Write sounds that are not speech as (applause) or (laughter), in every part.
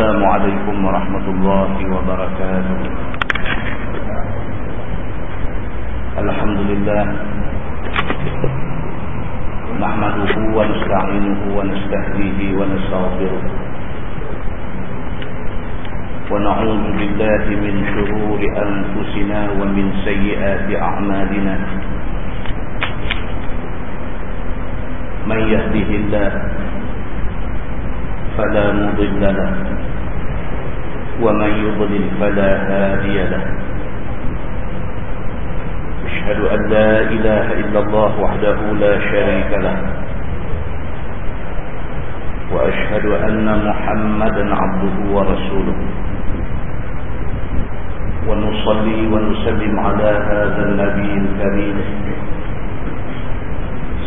السلام عليكم ورحمة الله وبركاته. الحمد لله نحمده ونستعينه ونستهديه ونستغفره. ونعوذ بالله من شرور أنفسنا ومن سيئات أعمالنا. من يهده الله فلا مضل له. ومن يضلل فلا هادي له. أشهد أن لا إله إلا الله وحده لا شريك له. وأشهد أن محمدا عبده ورسوله. ونصلي ونسلم على هذا النبي الكريم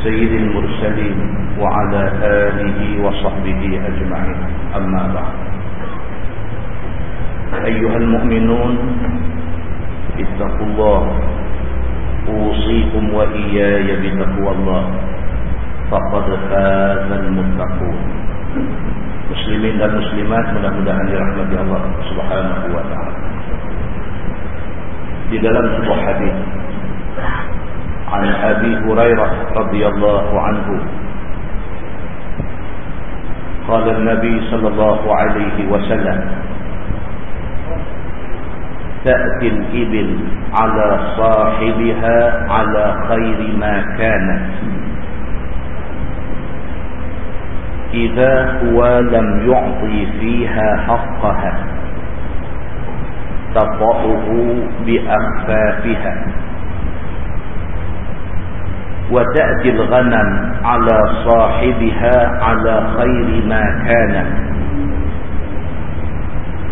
سيد المرسلين وعلى آله وصحبه أجمعين. أما بعد. أيها المؤمنون اتقوا الله أوصيكم وإياي بتقوى الله فقد فاز المتقون مسلمين dan muslimat mudah-mudahan dirahmati Allah Subhanahu wa taala. Di dalam عن أبي هريرة رضي الله عنه قال النبي صلى الله عليه وسلم تأتي الإبل على صاحبها على خير ما كانت. إذا هو لم يعطي فيها حقها تطأه بأخفافها. وتأتي الغنم على صاحبها على خير ما كان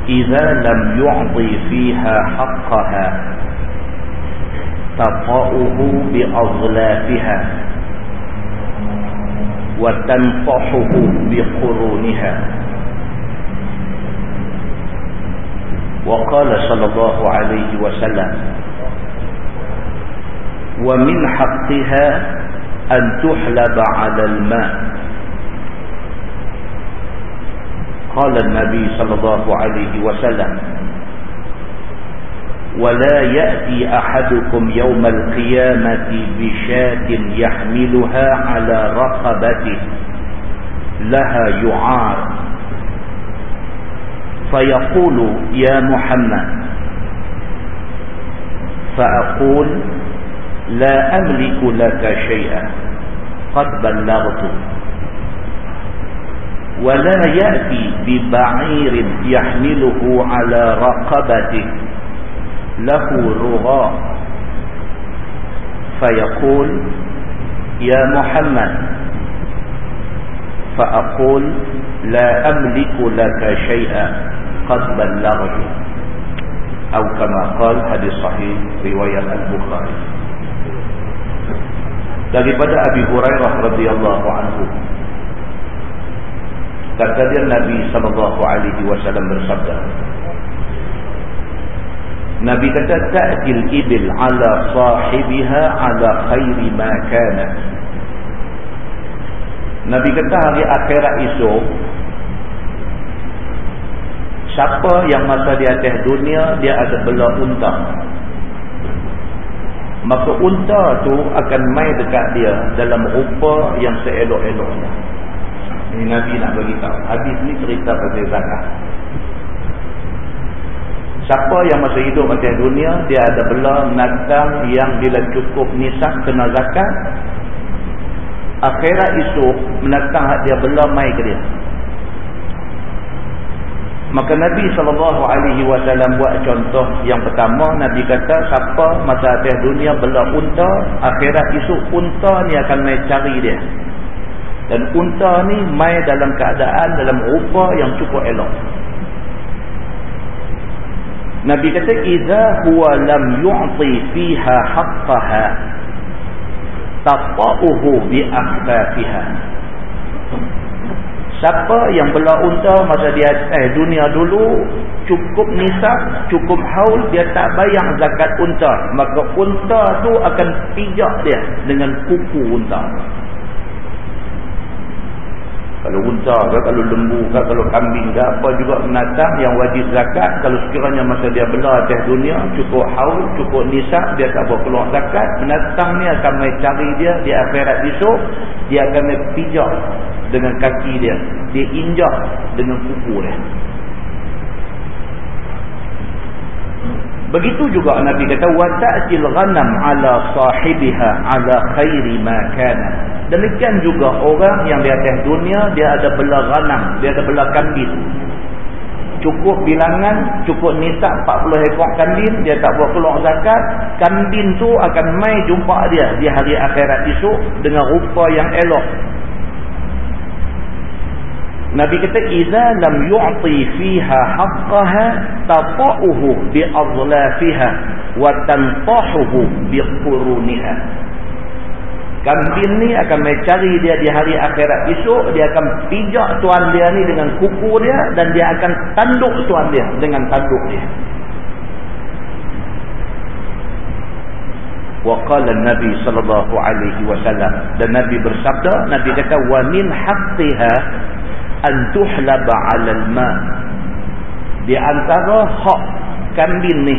إذا لم يعطي فيها حقها تطأه بأظلافها وتنفحه بقرونها. وقال صلى الله عليه وسلم ومن حقها أن تحلب على الماء. قال النبي صلى الله عليه وسلم ولا يأتي أحدكم يوم القيامة بشاة يحملها على رقبته لها يعار. فيقول يا محمد. فأقول لا أملك لك شيئا قد بلغت. ولا يأتي ببعير يحمله على رقبته. له رغاء فيقول يا محمد. فأقول لا أملك لك شيئا قد بلغت. أو كما قال حديث صحيح رواية البخاري. daripada Abi Hurairah radhiyallahu anhu kata dia Nabi sallallahu alaihi wasallam bersabda Nabi kata ta'til ibil ala sahibiha ala khairi ma kana. Nabi kata hari akhirat esok siapa yang masa di atas dunia dia ada bela unta. Maka unta tu akan mai dekat dia dalam rupa yang seelok-eloknya ini Nabi nak beritahu hadis ni cerita pasal zakat siapa yang masa hidup atas dunia dia ada bela natang yang bila cukup nisab kena zakat akhirat esok menatang dia bela mai ke dia Maka Nabi SAW buat contoh yang pertama. Nabi kata siapa masa atas dunia bela unta. Akhirat esok unta ni akan main cari dia. Dan unta ni main dalam keadaan dalam rupa yang cukup elok. Nabi kata idza huwa lam yu'ti fiha haqqaha taqa'uhu bi akhfafiha Siapa yang bela unta masa dia eh dunia dulu cukup nisab, cukup haul dia tak bayang zakat unta, maka unta tu akan pijak dia dengan kuku unta. Kalau unta ke, kalau lembu ke, kalau kambing ke, apa juga menatang yang wajib zakat. Kalau sekiranya masa dia belah atas dunia, cukup haul, cukup nisab, dia tak boleh keluar zakat. Menatang ni akan mai cari dia di akhirat esok. Dia akan pijak dengan kaki dia. Dia injak dengan kuku dia. Begitu juga Nabi kata wata'til ghanam ala sahibiha ala khairi ma kana. Demikian juga orang yang di atas dunia dia ada belah ghanam, dia ada belah kambing. Cukup bilangan, cukup nisab 40 ekor kambing, dia tak buat keluar zakat, kambing tu akan mai jumpa dia di hari akhirat esok dengan rupa yang elok. Nabi kata idza lam yu'ti fiha haqqaha tafa'uhu bi adlafiha wa tantahuhu bi quruniha. Kambing ni akan mencari dia di hari akhirat esok, dia akan pijak tuan dia ni dengan kuku dia dan dia akan tanduk tuan dia dengan tanduk dia. Wa qala Nabi sallallahu alaihi wasallam. Dan Nabi bersabda, Nabi kata wa min haqqiha an tuhlaba 'ala al-ma di antara hak kambing ni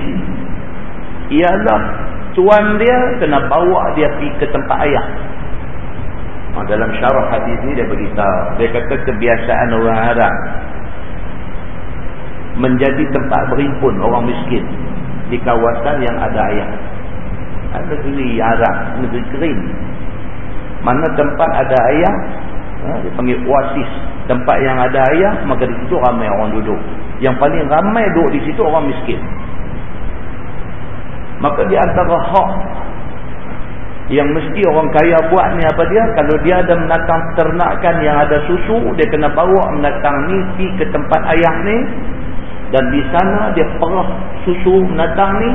ialah tuan dia kena bawa dia pergi ke tempat ayah. Ha, dalam syarah hadis ni dia beritahu. Dia kata kebiasaan orang Arab menjadi tempat berimpun orang miskin di kawasan yang ada ayah negeri Arab negeri kering. Mana tempat ada ayah ha, dia panggil oasis. Tempat yang ada ayah maka di situ ramai orang duduk. Yang paling ramai duduk di situ orang miskin. Maka di antara hak yang mesti orang kaya buat ni apa dia? Kalau dia ada menatang ternakan yang ada susu dia kena bawa menatang ni ke tempat ayah ni dan di sana dia perah susu menatang ni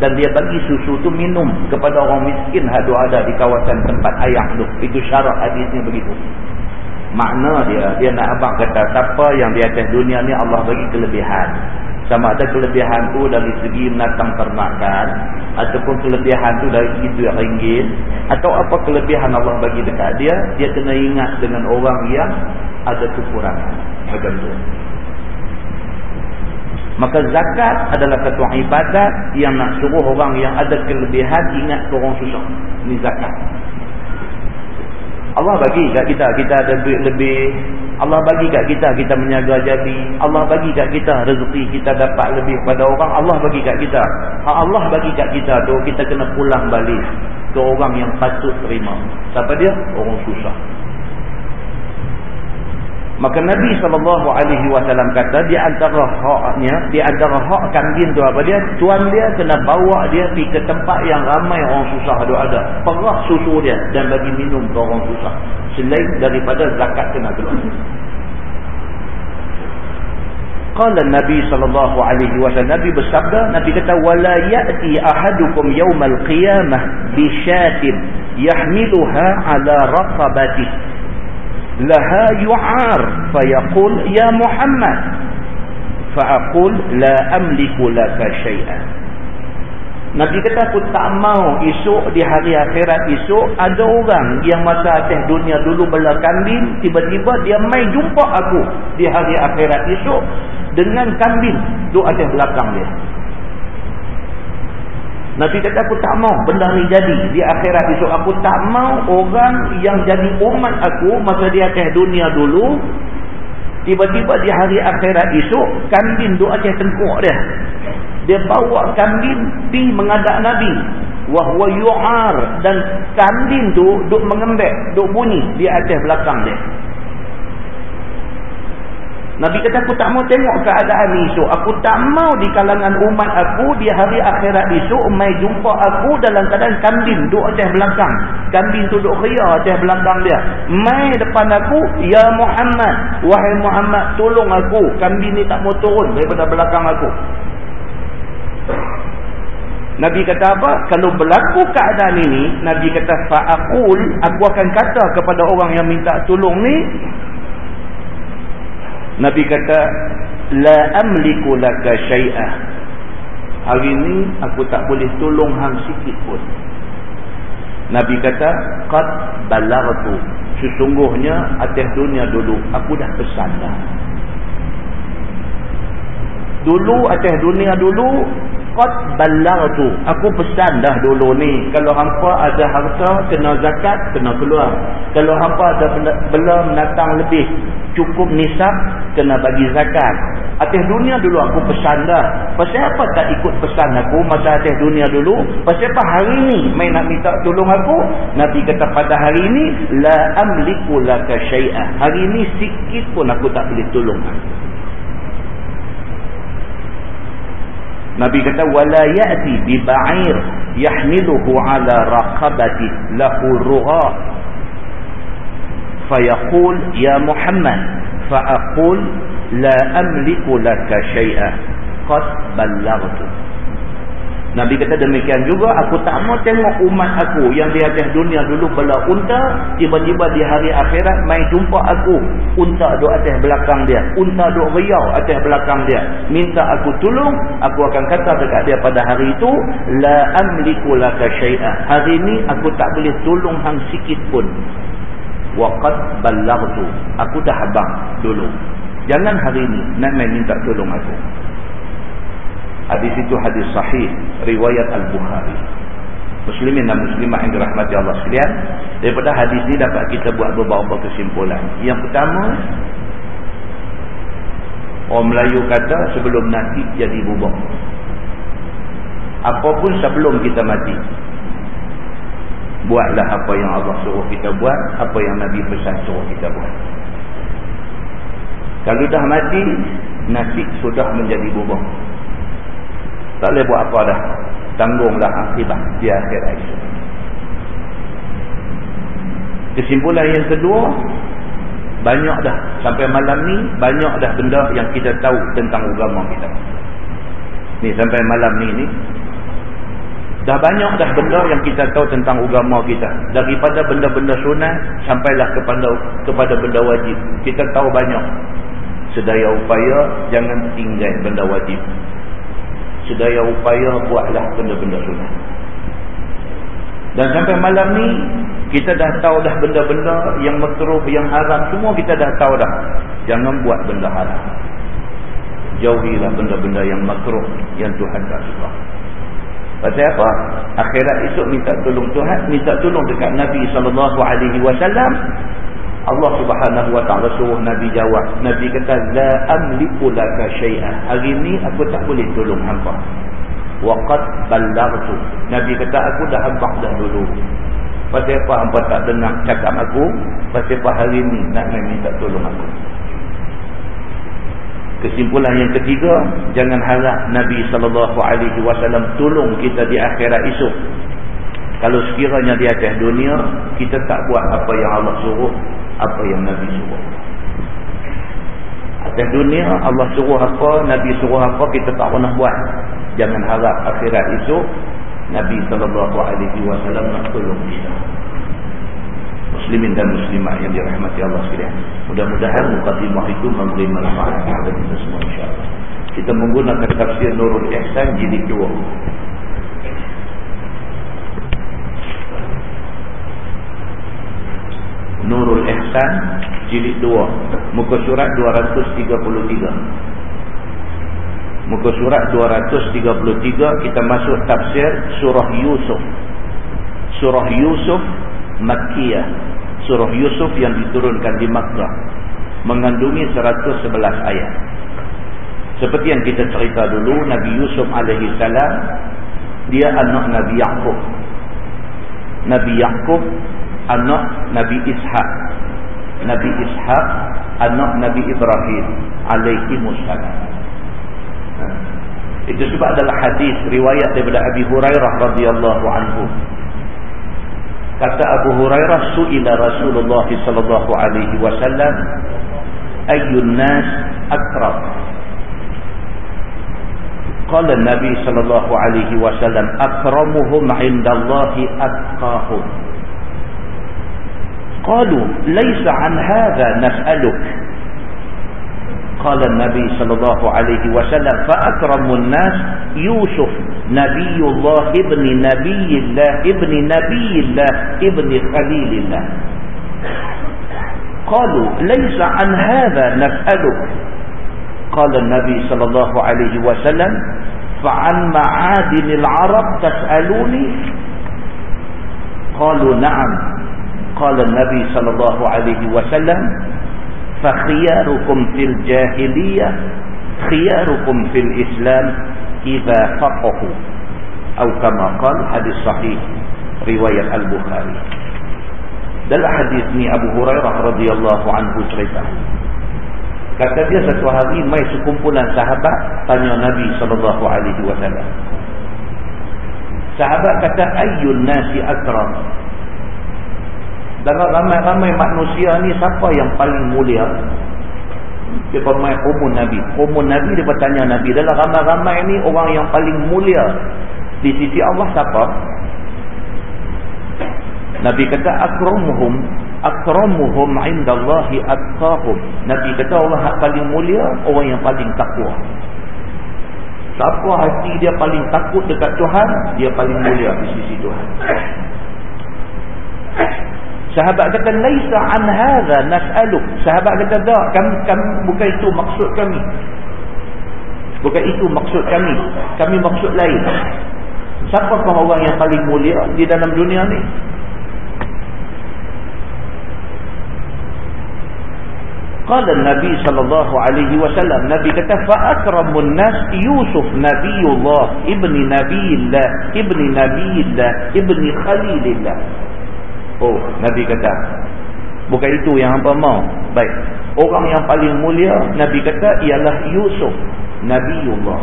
dan dia bagi susu tu minum kepada orang miskin yang ada di kawasan tempat ayah tu. Itu syarat hadisnya begitu. Makna dia dia nak abang kata siapa yang di atas dunia ni Allah bagi kelebihan. Sama ada kelebihan tu dari segi menatang ternakan ataupun kelebihan tu dari segi duit ringgit atau apa kelebihan Allah bagi dekat dia dia kena ingat dengan orang yang ada kekurangan. Macam tu maka zakat adalah satu ibadat yang nak suruh orang yang ada kelebihan ingat ke orang susah. Ni zakat. Allah bagi kat kita kita ada duit lebih. Allah bagi kat kita kita menyaga jadi. Allah bagi kat kita rezeki kita dapat lebih pada orang. Allah bagi kat kita. Allah bagi kat kita tu kita kena pulang balik ke orang yang patut terima. Siapa dia? Orang susah Maka Nabi SAW kata di antara haknya, di antara hak kambing tu apa dia? Tuan dia kena bawa dia pergi ke tempat yang ramai orang susah ada ada. Perah susu dia dan bagi minum ke orang susah. Selain daripada zakat kena keluar. Qala Nabi wasallam Nabi bersabda Nabi kata ya'ti ahadukum yawmal qiyamah bi syatin yahmiluha ala raqabatihi laha yu'ar fayaqul ya Muhammad. Fa'aqul la amliku laka syai'an. Nabi kata aku tak mau esok di hari akhirat esok ada orang yang masa atas dunia dulu bela kambing tiba-tiba dia mai jumpa aku di hari akhirat esok dengan kambing duduk atas belakang dia Nabi kata aku tak mau benda ni jadi. Di akhirat esok aku tak mau orang yang jadi umat aku masa di atas dunia dulu tiba-tiba di hari akhirat esok kambing duk atas tengkuk dia. Dia bawa kambing pi mengadap Nabi. Wahwa yu'ar. Dan kambing tu duk mengembek duk bunyi di atas belakang dia Nabi kata aku tak mau tengok keadaan esok. Aku tak mau di kalangan umat aku di hari akhirat esok mai jumpa aku dalam keadaan kambing duduk atas belakang. Kambing tu duduk ria atas belakang dia. Mai depan aku, Ya Muhammad. Wahai Muhammad, tolong aku. Kambing ni tak mau turun daripada belakang aku. Nabi kata apa? Kalau berlaku keadaan ini, Nabi kata fa'akul, aku akan kata kepada orang yang minta tolong ni, Nabi kata la amliku laka syai'ah. Hari ini aku tak boleh tolong hang sikit pun. Nabi kata qad balaghtu sesungguhnya atas dunia dulu aku dah pesan dah dulu atas dunia dulu qad ballagtu aku pesan dah dulu ni. Kalau hangpa ada harta kena zakat kena keluar kalau hangpa ada belum datang lebih cukup nisab kena bagi zakat. Atas dunia dulu aku pesan dah. Pasal apa tak ikut pesan aku masa atas dunia dulu? Pasal apa hari ni main nak minta tolong aku? Nabi kata pada hari ni la amliku laka syai'ah hari ni sikit pun aku tak boleh tolong Nabi kata wala ya'ti bi ba'ir yahmiluhu ala raqabati lahu rugha fayaqul ya Muhammad fa aqul la amliku laka shay'a qad ballaghtu Nabi kata demikian juga aku tak mau tengok umat aku yang di atas dunia dulu bela unta tiba-tiba di hari akhirat mai jumpa aku. Unta duduk atas belakang dia unta duduk riau atas belakang dia. Minta aku tolong aku akan kata dekat dia pada hari itu la amliku laka syai'a. Hari ini aku tak boleh tolong hang sikit pun. Waqad ballaghtu aku dah habaq dulu. Jangan hari ini nak main minta tolong aku Hadis itu hadis sahih riwayat Al-Bukhari. Muslimin dan muslimat yang dirahmati Allah sekalian, daripada hadis ini dapat kita buat beberapa kesimpulan. Yang pertama, orang Melayu kata sebelum nasi jadi bubuk. Apapun sebelum kita mati. Buatlah apa yang Allah suruh kita buat, apa yang Nabi pesan suruh kita buat. Kalau dah mati, nasi sudah menjadi bubuk. Tak boleh buat apa dah. Tanggunglah akibat di akhir esok. Kesimpulan yang kedua, banyak dah sampai malam ni banyak dah benda yang kita tahu tentang agama kita. Ni sampai malam ni ni dah banyak dah benda yang kita tahu tentang agama kita. Daripada benda-benda sunat sampailah kepada kepada benda wajib. Kita tahu banyak. Sedaya upaya jangan tinggal benda wajib sedaya upaya buatlah benda-benda sunat. Dan sampai malam ni kita dah tahu dah benda-benda yang makruh, yang haram semua kita dah tahu dah. Jangan buat benda haram. Jauhilah benda-benda yang makruh yang Tuhan tak suka. Pasal apa? Akhirat esok minta tolong Tuhan, minta tolong dekat Nabi sallallahu alaihi wasallam Allah Subhanahu wa taala suruh Nabi jawab. Nabi kata la amliku laka syai'an. Hari ini aku tak boleh tolong hangpa. Wa qad ballaghtu. Nabi kata aku dah habaq dah dulu. Pasal apa hangpa tak dengar cakap aku? Pasal apa hari ini nak minta tolong aku? Kesimpulan yang ketiga, jangan harap Nabi sallallahu alaihi wasallam tolong kita di akhirat esok. Kalau sekiranya di atas dunia kita tak buat apa yang Allah suruh, apa yang Nabi suruh. Atas dunia Allah suruh apa, Nabi suruh apa, kita tak pernah buat. Jangan harap akhirat itu Nabi SAW nak tolong kita. Muslimin dan muslimat yang dirahmati Allah sekalian. Mudah-mudahan mukadimah itu memberi manfaat kepada kita semua insyaAllah. Kita menggunakan tafsir Nurul Ihsan jilid 2. Nurul Ihsan jilid 2 muka surat 233 muka surat 233 kita masuk tafsir surah Yusuf. Surah Yusuf Makkiyah. Surah Yusuf yang diturunkan di Makkah. Mengandungi 111 ayat. Seperti yang kita cerita dulu Nabi Yusuf alaihi salam dia anak Nabi Yaqub Nabi Yaqub anak Nabi Ishaq Nabi Ishaq anak Nabi Ibrahim alaihi wassalam itu sebab adalah hadis riwayat daripada Abi Hurairah radhiyallahu anhu kata Abu Hurairah suila Rasulullah sallallahu alaihi wasallam ayyun nas akram قال النبي صلى الله عليه وسلم أكرمهم عند الله قالوا ليس عن هذا نسألك. قال النبي صلى الله عليه وسلم فأكرم الناس يوسف نبي الله ابن نبي الله ابن نبي الله ابن خليل الله. قالوا ليس عن هذا نسألك. قال النبي صلى الله عليه وسلم فعن معادن العرب تسألوني؟ قالوا نعم. Qala an-nabi sallallahu alaihi wasallam fa khiyarukum fil jahiliyah khiyarukum fil islam idza faqahu atau kama qala hadis sahih riwayat al-bukhari dalam hadis ni Abu Hurairah radhiyallahu anhu cerita. Kata dia satu hari mai sekumpulan sahabat tanya Nabi sallallahu alaihi wasallam. Sahabat kata ayyun nasi akram dalam ramai-ramai manusia ni siapa yang paling mulia? Dia pemain umun Nabi. Umun Nabi dia bertanya Nabi. Dalam ramai-ramai ni orang yang paling mulia di sisi Allah siapa? Nabi kata akramuhum akramuhum indallahi atqahum. Nabi kata yang paling mulia orang yang paling takwa. Siapa hati dia paling takut dekat Tuhan dia paling mulia di sisi Tuhan Sahabat kata laisa an hadza nas'aluk. Sahabat kata tak, kami, kami bukan itu maksud kami. Bukan itu maksud kami. Kami maksud lain. Siapakah orang yang paling mulia di dalam dunia ni? Qala Nabi sallallahu alaihi wasallam Nabi kata fa akramun nas Yusuf nabiyullah ibni nabiyillah ibni nabiyillah ibni khalilillah Oh, Nabi kata. Bukan itu yang hampa mau. Baik. Orang yang paling mulia, Nabi kata, ialah Yusuf. Nabiullah.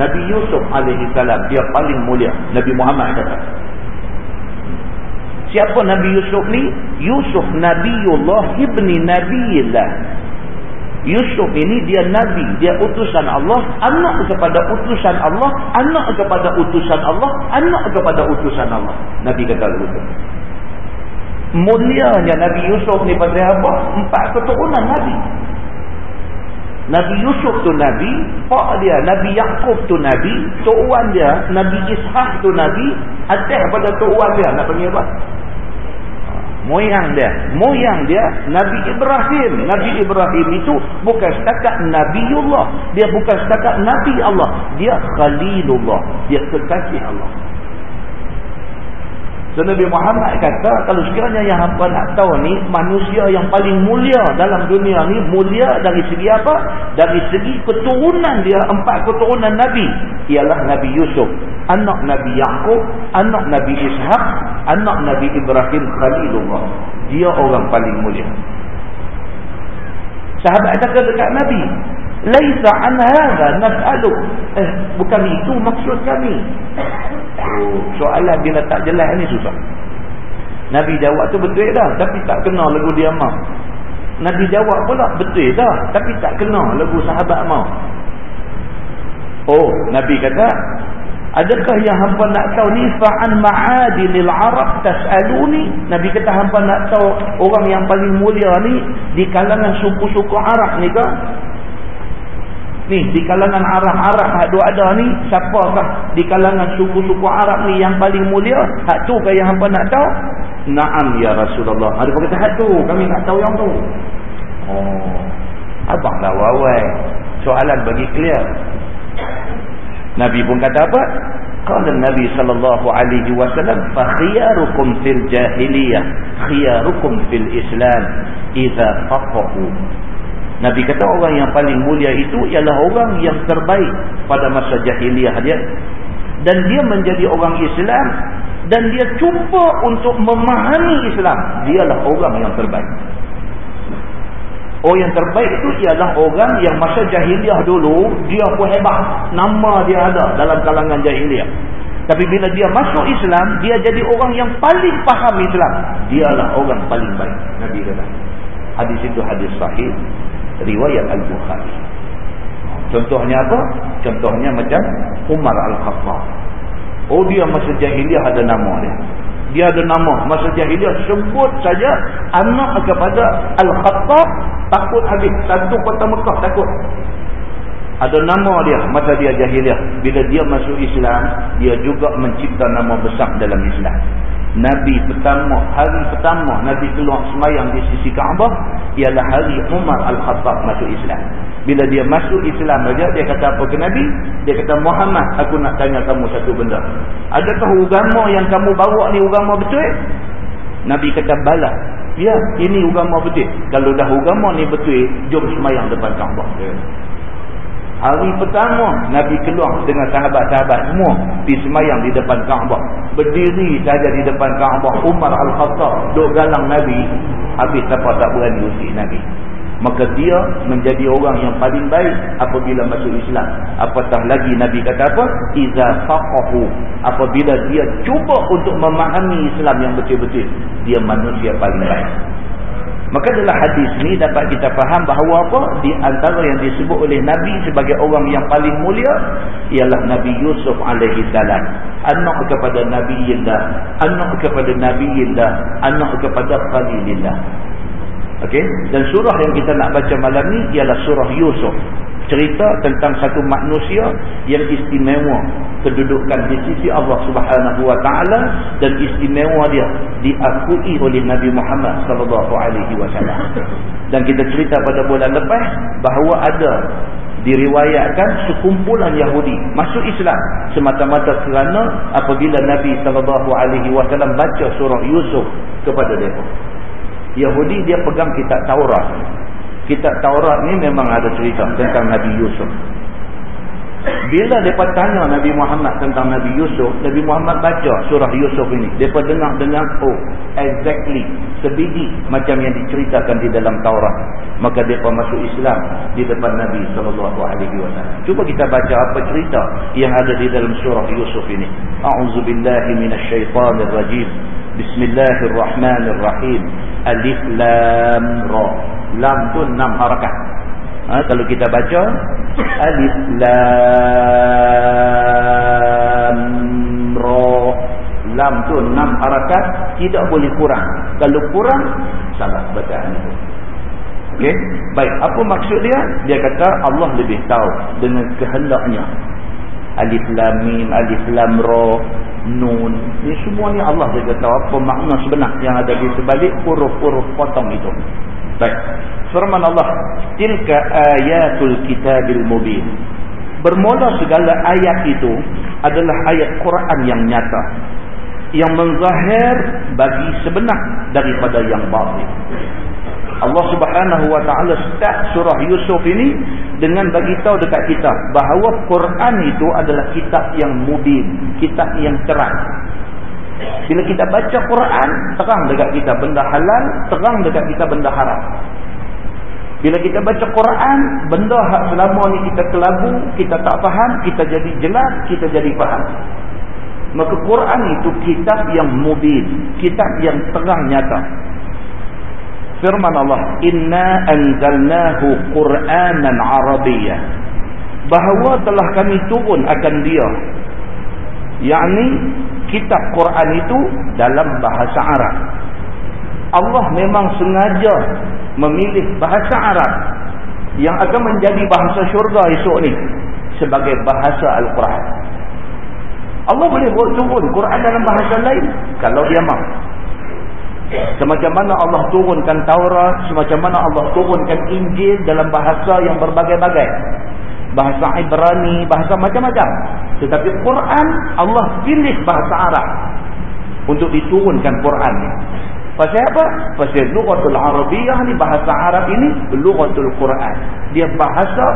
Nabi Yusuf alaihi salam. Dia paling mulia. Nabi Muhammad kata. Siapa Nabi Yusuf ni? Yusuf Nabiullah ibni Nabiillah. Yusuf ini dia Nabi. Dia utusan Allah. Anak kepada utusan Allah. Anak kepada utusan Allah. Anak kepada utusan Allah. Nabi kata begitu mulianya Nabi Yusuf ni pasal apa? Empat keturunan Nabi. Nabi Yusuf tu Nabi, pak dia Nabi Yaakob tu Nabi, tuan dia Nabi Ishaq tu Nabi, atas pada tuan dia nak panggil apa? Moyang dia, moyang dia Nabi Ibrahim. Nabi Ibrahim itu bukan setakat Nabiullah, dia bukan setakat Nabi Allah, dia Khalilullah, dia kekasih Allah. So Nabi Muhammad kata kalau sekiranya yang hampa nak tahu ni manusia yang paling mulia dalam dunia ni mulia dari segi apa? Dari segi keturunan dia empat keturunan Nabi ialah Nabi Yusuf, anak Nabi Yaqub, anak Nabi Ishaq, anak Nabi Ibrahim Khalilullah. Dia orang paling mulia. Sahabat kata dekat Nabi, Laisa an hadha nas'aluk. Eh, bukan itu maksud kami. Oh, soalan bila tak jelas ni susah. Nabi jawab tu betul dah, tapi tak kena lagu dia mau. Nabi jawab pula betul dah, tapi tak kena lagu sahabat mau. Oh, Nabi kata, adakah yang hampa nak tahu ni fa'an ma'adinil arab tas'aluni? Nabi kata hampa nak tahu orang yang paling mulia ni di kalangan suku-suku Arab ni ke? Ni di kalangan Arab-Arab hak dua ada ni siapakah di kalangan suku-suku Arab ni yang paling mulia? Hak tu ke yang hangpa nak tahu? Naam ya Rasulullah. Ada kata hak tu kami nak tahu yang tu. Oh. Abanglah wawai. Soalan bagi clear. Nabi pun kata apa? Qala Nabi sallallahu alaihi wasallam fa khiyarukum fil jahiliyah khiyarukum fil islam idza faqahu Nabi kata orang yang paling mulia itu ialah orang yang terbaik pada masa jahiliah dia. Dan dia menjadi orang Islam dan dia cuba untuk memahami Islam. Dialah orang yang terbaik. Orang yang terbaik itu ialah orang yang masa jahiliah dulu dia pun hebat. Nama dia ada dalam kalangan jahiliah. Tapi bila dia masuk Islam, dia jadi orang yang paling faham Islam. Dialah orang paling baik. Nabi kata. Hadis itu hadis sahih riwayat Al-Bukhari. Contohnya apa? Contohnya macam Umar Al-Khattab. Oh dia masa jahiliah ada nama dia. Dia ada nama. Masa jahiliah sebut saja anak kepada Al-Khattab takut habis. Satu kota Mekah takut. Ada nama dia masa dia jahiliah. Bila dia masuk Islam, dia juga mencipta nama besar dalam Islam. Nabi pertama, hari pertama Nabi keluar semayang di sisi Kaabah ialah hari Umar Al-Khattab masuk Islam. Bila dia masuk Islam saja, dia kata apa ke Nabi? Dia kata, Muhammad, aku nak tanya kamu satu benda. Adakah agama yang kamu bawa ni agama betul? Nabi kata, bala. Ya, ini agama betul. Kalau dah agama ni betul, jom semayang depan Kaabah. Hari pertama Nabi keluar dengan sahabat-sahabat semua di semayang di depan Kaabah. Berdiri saja di depan Kaabah Umar Al-Khattab duk galang Nabi habis siapa tak berani usik Nabi. Maka dia menjadi orang yang paling baik apabila masuk Islam. Apatah lagi Nabi kata apa? Iza faqahu. Apabila dia cuba untuk memahami Islam yang betul-betul, dia manusia paling baik. Maka dalam hadis ni dapat kita faham bahawa apa? Di antara yang disebut oleh Nabi sebagai orang yang paling mulia ialah Nabi Yusuf alaihi salam. Anak kepada Nabi Yillah, anak kepada Nabi Yillah, anak kepada Khalilillah. Okey? Dan surah yang kita nak baca malam ni ialah surah Yusuf cerita tentang satu manusia yang istimewa kedudukan di sisi Allah Subhanahu wa taala dan istimewa dia diakui oleh Nabi Muhammad sallallahu alaihi wasallam. Dan kita cerita pada bulan lepas bahawa ada diriwayatkan sekumpulan Yahudi masuk Islam semata-mata kerana apabila Nabi sallallahu alaihi wasallam baca surah Yusuf kepada mereka. Yahudi dia pegang kitab Taurat kitab Taurat ni memang ada cerita tentang Nabi Yusuf. Bila mereka tanya Nabi Muhammad tentang Nabi Yusuf, Nabi Muhammad baca surah Yusuf ini. Mereka dengar-dengar, oh, exactly, sebiji macam yang diceritakan di dalam Taurat. Maka mereka masuk Islam di depan Nabi SAW. Cuba kita baca apa cerita yang ada di dalam surah Yusuf ini. A'udzubillahiminasyaitanirrajim. Bismillahirrahmanirrahim. Alif Lam Ra. Lam tu enam harakat. Ha, kalau kita baca Alif Lam Ra. Lam tu enam harakat. Tidak boleh kurang. Kalau kurang, salah bacaan itu. Okay? Baik, apa maksud dia? Dia kata Allah lebih tahu dengan kehendaknya. Alif Lam Mim, Alif Lam Ra, Nun. Ini semua ni Allah dia kata apa makna sebenar yang ada di sebalik huruf-huruf potong itu. Baik. Firman Allah, "Tilka ayatul kitabil mubin." Bermula segala ayat itu adalah ayat Quran yang nyata yang menzahir bagi sebenar daripada yang batil. Allah Subhanahu wa taala start surah Yusuf ini dengan bagi tahu dekat kita bahawa Quran itu adalah kitab yang mubin, kitab yang terang. Bila kita baca Quran, terang dekat kita benda halal, terang dekat kita benda haram. Bila kita baca Quran, benda hak selama ni kita kelabu, kita tak faham, kita jadi jelas, kita jadi faham. Maka Quran itu kitab yang mubin, kitab yang terang nyata. Firman Allah, "Inna anzalnahu Qur'anan Arabiyyah." Bahawa telah kami turun akan dia. yakni kitab Quran itu dalam bahasa Arab. Allah memang sengaja memilih bahasa Arab yang akan menjadi bahasa syurga esok ni sebagai bahasa Al-Quran. Allah boleh turun Quran dalam bahasa lain kalau dia mahu. Semacam mana Allah turunkan Taurat, semacam mana Allah turunkan Injil dalam bahasa yang berbagai-bagai bahasa Ibrani, bahasa macam-macam. Tetapi Quran Allah pilih bahasa Arab untuk diturunkan Quran ni. Pasal apa? Pasal lughatul Arabiyah ni bahasa Arab ini lughatul Quran. Dia bahasa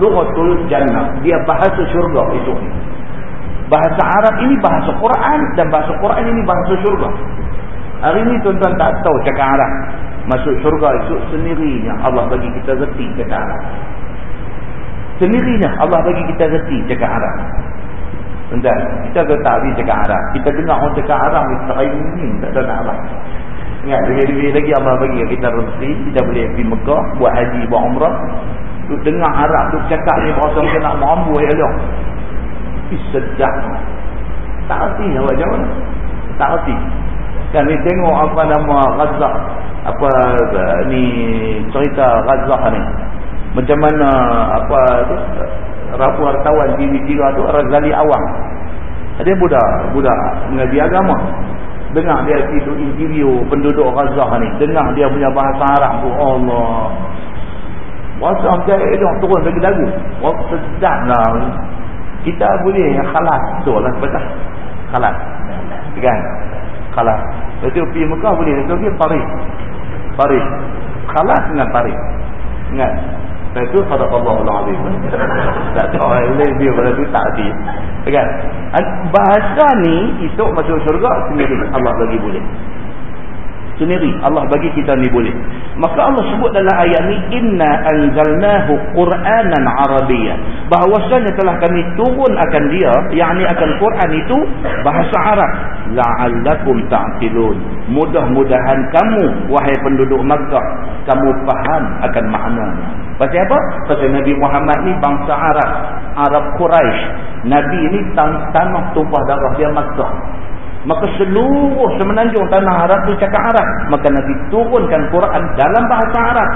lughatul jannah. Dia bahasa syurga itu. Bahasa Arab ini bahasa Quran dan bahasa Quran ini bahasa syurga. Hari ini tuan-tuan tak tahu cakap Arab. Masuk syurga itu sendirinya Allah bagi kita reti cakap Arab. Sendirinya Allah bagi kita reti cakap Arab. Entah, kita ke tak ni cakap Arab. Kita dengar orang cakap Arab ni training tak ada nak Arab. Ingat, lebih-lebih lagi Allah bagi kita reti, kita boleh pergi Mekah, buat haji, buat umrah. Tu dengar Arab tu cakap ni berasa macam nak mampu ya Allah. Ih sedap. Tak hati awak jawab. Tak hati. Ni tengok apa nama Razak. Apa ni cerita Razak ni macam mana apa tu rapu wartawan TV Tira tu Razali Awang dia budak budak mengaji agama Dengar dia itu interview penduduk Gaza ni. Dengar dia punya bahasa Arab tu. Allah. Bahasa Arab dia turun bagi lagu. Waktu sedap lah. Kita boleh khalas. Betul lah. Betul. Khalas. Kan? Khalas. Tu pergi Mekah boleh. Tu pergi Paris. Paris. Khalas dengan Paris. Ingat. Lepas tu sadaq Allah Azim. (laughs) Tak tahu orang lain dia pada tu tak hati. Kan? Bahasa ni esok masuk syurga sendiri Allah bagi boleh sendiri. Allah bagi kita ni boleh. Maka Allah sebut dalam ayat ni inna anzalnahu qur'anan arabiyya. Bahawasanya telah kami turun akan dia yakni akan Quran itu bahasa Arab. La'allakum ta'qilun. Mudah-mudahan kamu wahai penduduk Makkah kamu faham akan maknanya. Pasal apa? Pasal Nabi Muhammad ni bangsa Arab. Arab Quraisy. Nabi ni tanah tumpah darah dia Makkah maka seluruh semenanjung tanah Arab tu cakap Arab. Maka Nabi turunkan Quran dalam bahasa Arab.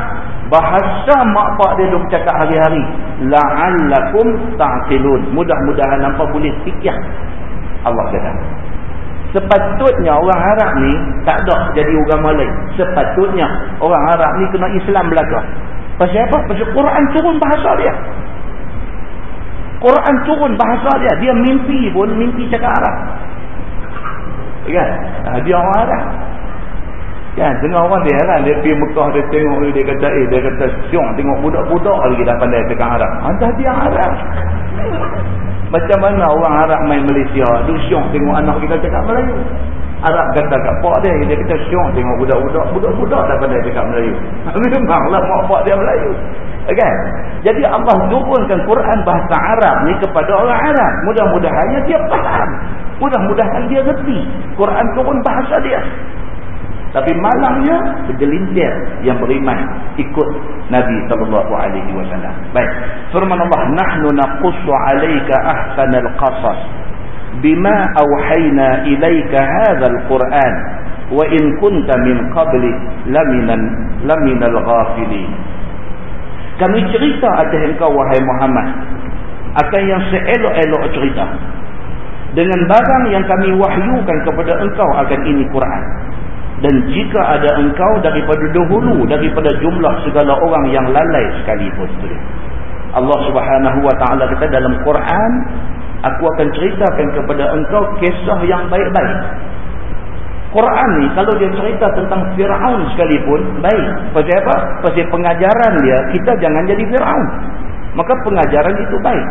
Bahasa mak pak dia duk cakap hari-hari. La'allakum ta'qilun. Mudah-mudahan nampak boleh fikir. Allah kata. Sepatutnya orang Arab ni tak ada jadi orang Malay sepatutnya orang Arab ni kena Islam belaka. Pasal apa? pasal Quran turun bahasa dia. Quran turun bahasa dia. Dia mimpi pun mimpi cakap Arab kan? Ha, dia orang Arab kan? Tengah orang dia heran dia pergi Mekah dia tengok dia kata eh dia kata siong tengok budak-budak lagi dah pandai cakap Arab. Ada ha, dia Arab. Macam mana orang Arab main Malaysia? Dia siong tengok anak kita cakap Melayu. Arab kata kat pak dia dia kata siong tengok budak-budak. Budak-budak dah pandai cakap Melayu. (laughs) Memanglah mak pak dia Melayu. Kan? Jadi Allah turunkan Quran bahasa Arab ni kepada orang Arab. Mudah-mudahan dia faham mudah-mudahan dia reti Quran turun bahasa dia tapi malangnya segelintir yang beriman ikut Nabi sallallahu alaihi wasallam. Baik. Firman Allah, "Nahnu naqussu 'alaika ahsanal qasas bima awhayna ilaika hadzal Qur'an wa in kunta min qabli laminan laminal ghafilin." Kami cerita atas engkau wahai Muhammad akan yang seelok-elok cerita dengan barang yang kami wahyukan kepada engkau akan ini Quran. Dan jika ada engkau daripada dahulu daripada jumlah segala orang yang lalai sekalipun. Allah subhanahu wa ta'ala kata dalam Quran aku akan ceritakan kepada engkau kisah yang baik-baik. Quran ni kalau dia cerita tentang Fir'aun sekalipun baik. Pasal apa? pasal pengajaran dia kita jangan jadi Fir'aun. Maka pengajaran itu baik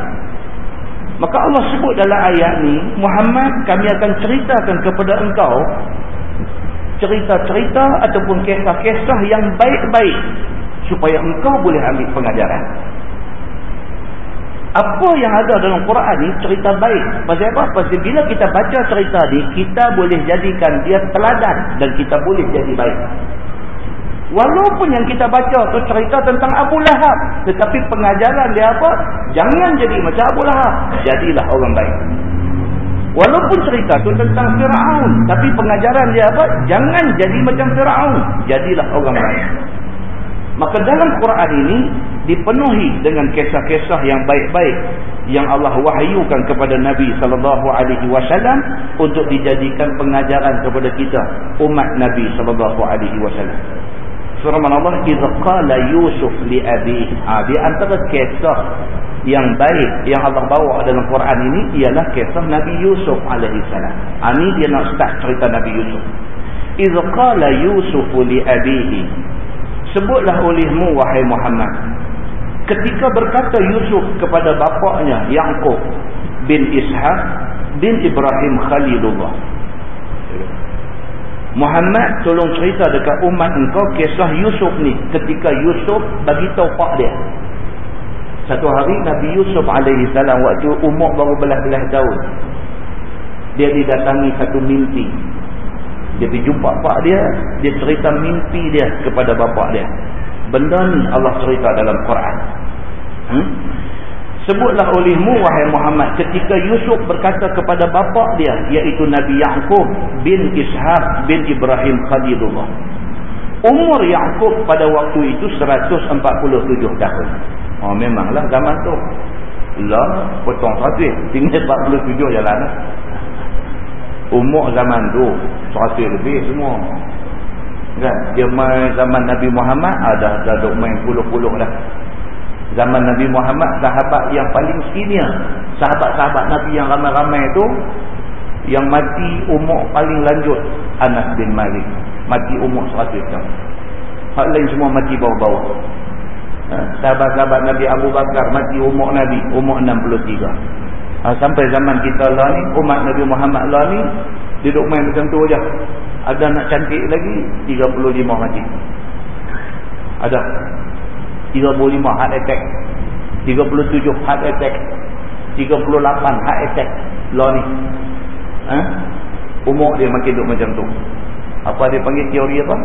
Maka Allah sebut dalam ayat ni, Muhammad kami akan ceritakan kepada engkau cerita-cerita ataupun kisah-kisah yang baik-baik supaya engkau boleh ambil pengajaran. Apa yang ada dalam Quran ni cerita baik. Pasal apa? Pasal bila kita baca cerita ni, kita boleh jadikan dia teladan dan kita boleh jadi baik. Walaupun yang kita baca tu cerita tentang Abu Lahab. Tetapi pengajaran dia apa? Jangan jadi macam Abu Lahab. Jadilah orang baik. Walaupun cerita tu tentang Fir'aun. Tapi pengajaran dia apa? Jangan jadi macam Fir'aun. Jadilah orang baik. Maka dalam Quran ini dipenuhi dengan kisah-kisah yang baik-baik yang Allah wahyukan kepada Nabi sallallahu alaihi wasallam untuk dijadikan pengajaran kepada kita umat Nabi sallallahu alaihi wasallam firman Allah idza qala yusuf li abi ha, di antara kisah yang baik yang Allah bawa dalam Quran ini ialah kisah Nabi Yusuf alaihi salam. Ha, ini dia nak start cerita Nabi Yusuf. Idza qala yusuf li abihi sebutlah olehmu wahai Muhammad. Ketika berkata Yusuf kepada bapaknya Yaqub bin Ishaq bin Ibrahim Khalilullah Muhammad tolong cerita dekat umat engkau kisah Yusuf ni ketika Yusuf bagi tahu pak dia. Satu hari Nabi Yusuf alaihi salam waktu umur baru belah-belah tahun. Dia didatangi satu mimpi. Dia pergi jumpa pak dia, dia cerita mimpi dia kepada bapa dia. Benda ni Allah cerita dalam Quran. Hmm? Sebutlah olehmu wahai Muhammad ketika Yusuf berkata kepada bapa dia iaitu Nabi Yaqub bin Ishaq bin Ibrahim Khalilullah. Umur Yaqub pada waktu itu 147 tahun. Oh memanglah zaman tu. Lah potong satu tinggal 47 jalan. umur zaman tu 100 lebih semua kan dia main zaman Nabi Muhammad ada ah, dah duk main puluh-puluh dah zaman Nabi Muhammad sahabat yang paling senior. Sahabat-sahabat Nabi yang ramai-ramai tu yang mati umur paling lanjut Anas bin Malik. Mati umur 100 tahun. Hak lain semua mati bawah-bawah ha? sahabat-sahabat Nabi Abu Bakar mati umur Nabi umur 63 ha, sampai zaman kita lah ni umat Nabi Muhammad lah ni duduk main macam tu aja. Ada nak cantik lagi 35 mati. Ada 35 heart attack 37 heart attack 38 heart attack. Law ni. Ha? umur dia makin duduk macam tu. Apa dia panggil teori apa?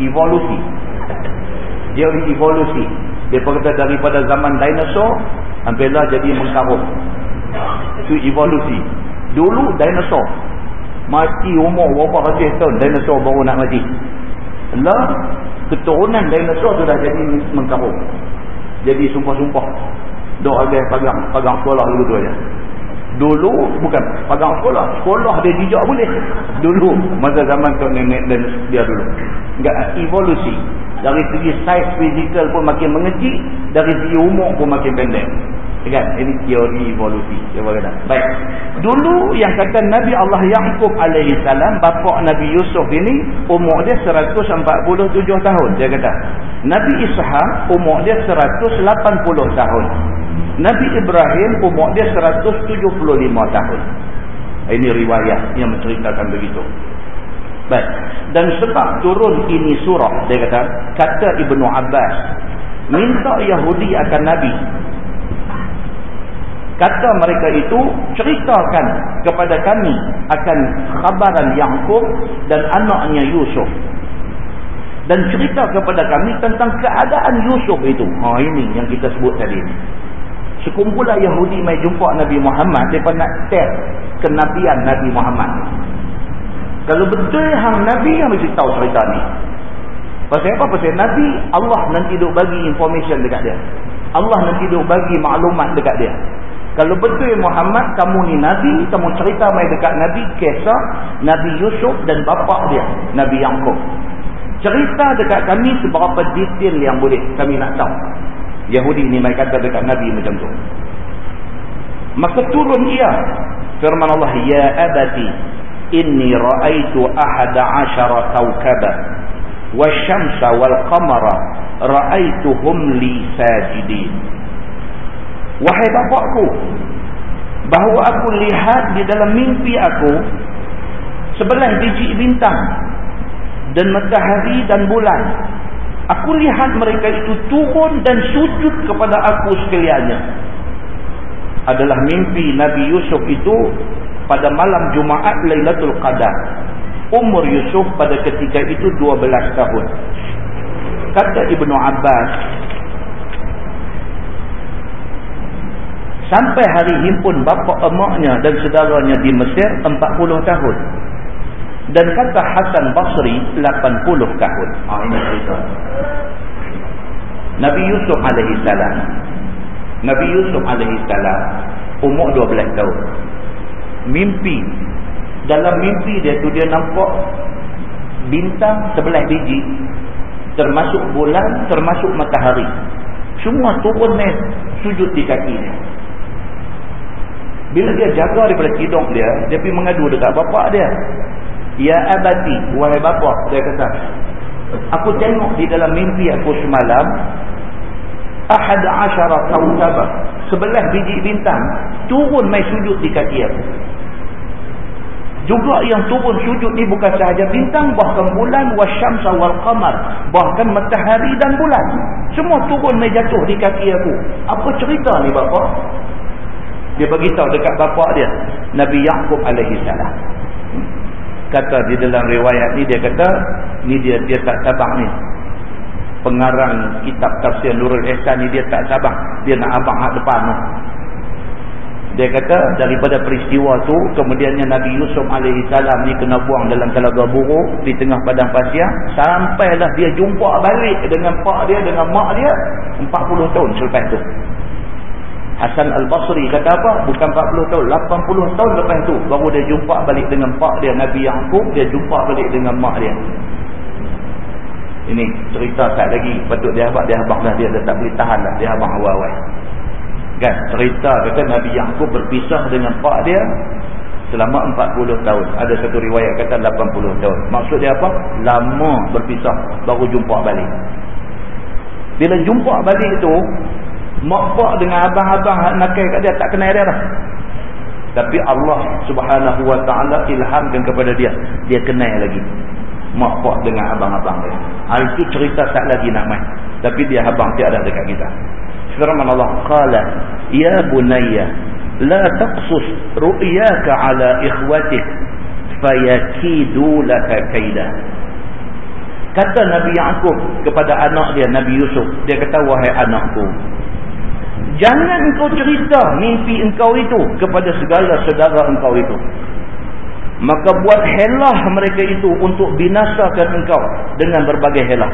Evolusi. (laughs) Teori evolusi. Dia kata daripada zaman dinosaur sampailah jadi mengkarut itu evolusi. Dulu dinosaur. Mati umur berapa ratus tahun dinosaur baru nak mati. Lah keturunan dinosaur sudah jadi mengkarut jadi sumpah-sumpah. Dok ada pagang pagang sekolah dulu tu aja. Dulu bukan pagang sekolah. Sekolah dia jijak boleh. Dulu masa zaman tu nenek dan dia dulu. Enggak evolusi. Dari segi saiz fizikal pun makin mengecil dari segi umur pun makin pendek kan ini teori evolusi. Baik. Dulu yang kata Nabi Allah Yaqub alaihi salam bapa Nabi Yusuf ini umur dia 147 tahun dia kata. Nabi Ishaq umur dia 180 tahun. Nabi Ibrahim umur dia 175 tahun. Ini riwayat yang menceritakan begitu. Baik. Dan sebab turun ini surah, dia kata, kata Ibnu Abbas, minta Yahudi akan Nabi. Kata mereka itu, ceritakan kepada kami akan khabaran Yaqub dan anaknya Yusuf. Dan cerita kepada kami tentang keadaan Yusuf itu. Ha ini yang kita sebut tadi. Sekumpulan Yahudi mai jumpa Nabi Muhammad, mereka nak test kenabian Nabi Muhammad. Kalau betul hang Nabi yang mesti tahu cerita ni. Pasal apa? Pasal Nabi, Allah nanti duk bagi information dekat dia. Allah nanti duk bagi maklumat dekat dia. Kalau betul Muhammad, kamu ni Nabi, kamu cerita mai dekat Nabi, kisah Nabi Yusuf dan bapa dia, Nabi Yaakob. Cerita dekat kami seberapa detail yang boleh kami nak tahu. Yahudi ni mai kata dekat Nabi macam tu. Maka turun ia. Firman Allah, Ya abati, inni ra'aitu ahada ashara kawkaba wasyamsa wal qamara ra'aituhum li sajidin wahai bapakku bahawa aku lihat di dalam mimpi aku sebelah biji bintang dan matahari dan bulan aku lihat mereka itu turun dan sujud kepada aku sekaliannya adalah mimpi Nabi Yusuf itu pada malam Jumaat Lailatul Qadar. Umur Yusuf pada ketika itu 12 tahun. Kata Ibnu Abbas, sampai hari himpun bapa emaknya dan saudaranya di Mesir 40 tahun. Dan kata Hasan Basri 80 tahun. Ah ini cerita. Nabi Yusuf alaihi salam. Nabi Yusuf alaihi salam umur 12 tahun mimpi dalam mimpi dia tu dia nampak bintang sebelah biji termasuk bulan termasuk matahari semua turun naik sujud di kaki dia bila dia jaga daripada tidur dia dia pergi mengadu dekat bapak dia. Ya abati wahai bapak dia kata aku tengok di dalam mimpi aku semalam ahad asyara kawtabah sebelah biji bintang turun mai sujud di kaki aku. Juga yang turun sujud ni bukan sahaja bintang bahkan bulan wasyamsa wal qamar bahkan matahari dan bulan. Semua turun mai jatuh di kaki aku. Apa cerita ni bapa dia bagi tahu dekat bapa dia Nabi Yaqub alaihi salam. Kata di dalam riwayat ni dia kata ni dia dia tak sabar ni. Pengarang kitab tafsir Nurul Ihsan ni dia tak sabar. Dia nak abang hak depan tu dia kata daripada peristiwa tu kemudiannya Nabi Yusuf alaihi salam ni kena buang dalam telaga buruk di tengah padang pasir sampailah dia jumpa balik dengan pak dia dengan mak dia 40 tahun selepas tu Hasan Al-Basri kata apa? Bukan 40 tahun, 80 tahun lepas tu baru dia jumpa balik dengan pak dia Nabi Yaqub, dia jumpa balik dengan mak dia. Ini cerita tak lagi patut dia habaq dia habaq dah dia tak boleh tahan dah dia habaq awal-awal. Kan cerita kata Nabi Yaqub berpisah dengan pak dia selama 40 tahun. Ada satu riwayat kata 80 tahun. Maksud dia apa? Lama berpisah baru jumpa balik. Bila jumpa balik tu mak pak dengan abang-abang nakal kat dia tak kenal dia dah. Tapi Allah subhanahu wa ta'ala ilhamkan kepada dia dia kenal lagi. Mak pak dengan abang-abang dia. Ha, itu cerita tak lagi nak main. Tapi dia abang tiada dekat kita. Firman Allah qala ya bunayya la taqsus ru'yaka ala ikhwatik fayakidu laka kaidah kata Nabi Yaakob kepada anak dia Nabi Yusuf. Dia kata wahai anakku Jangan engkau cerita mimpi engkau itu kepada segala saudara engkau itu. Maka buat helah mereka itu untuk binasakan engkau dengan berbagai helah.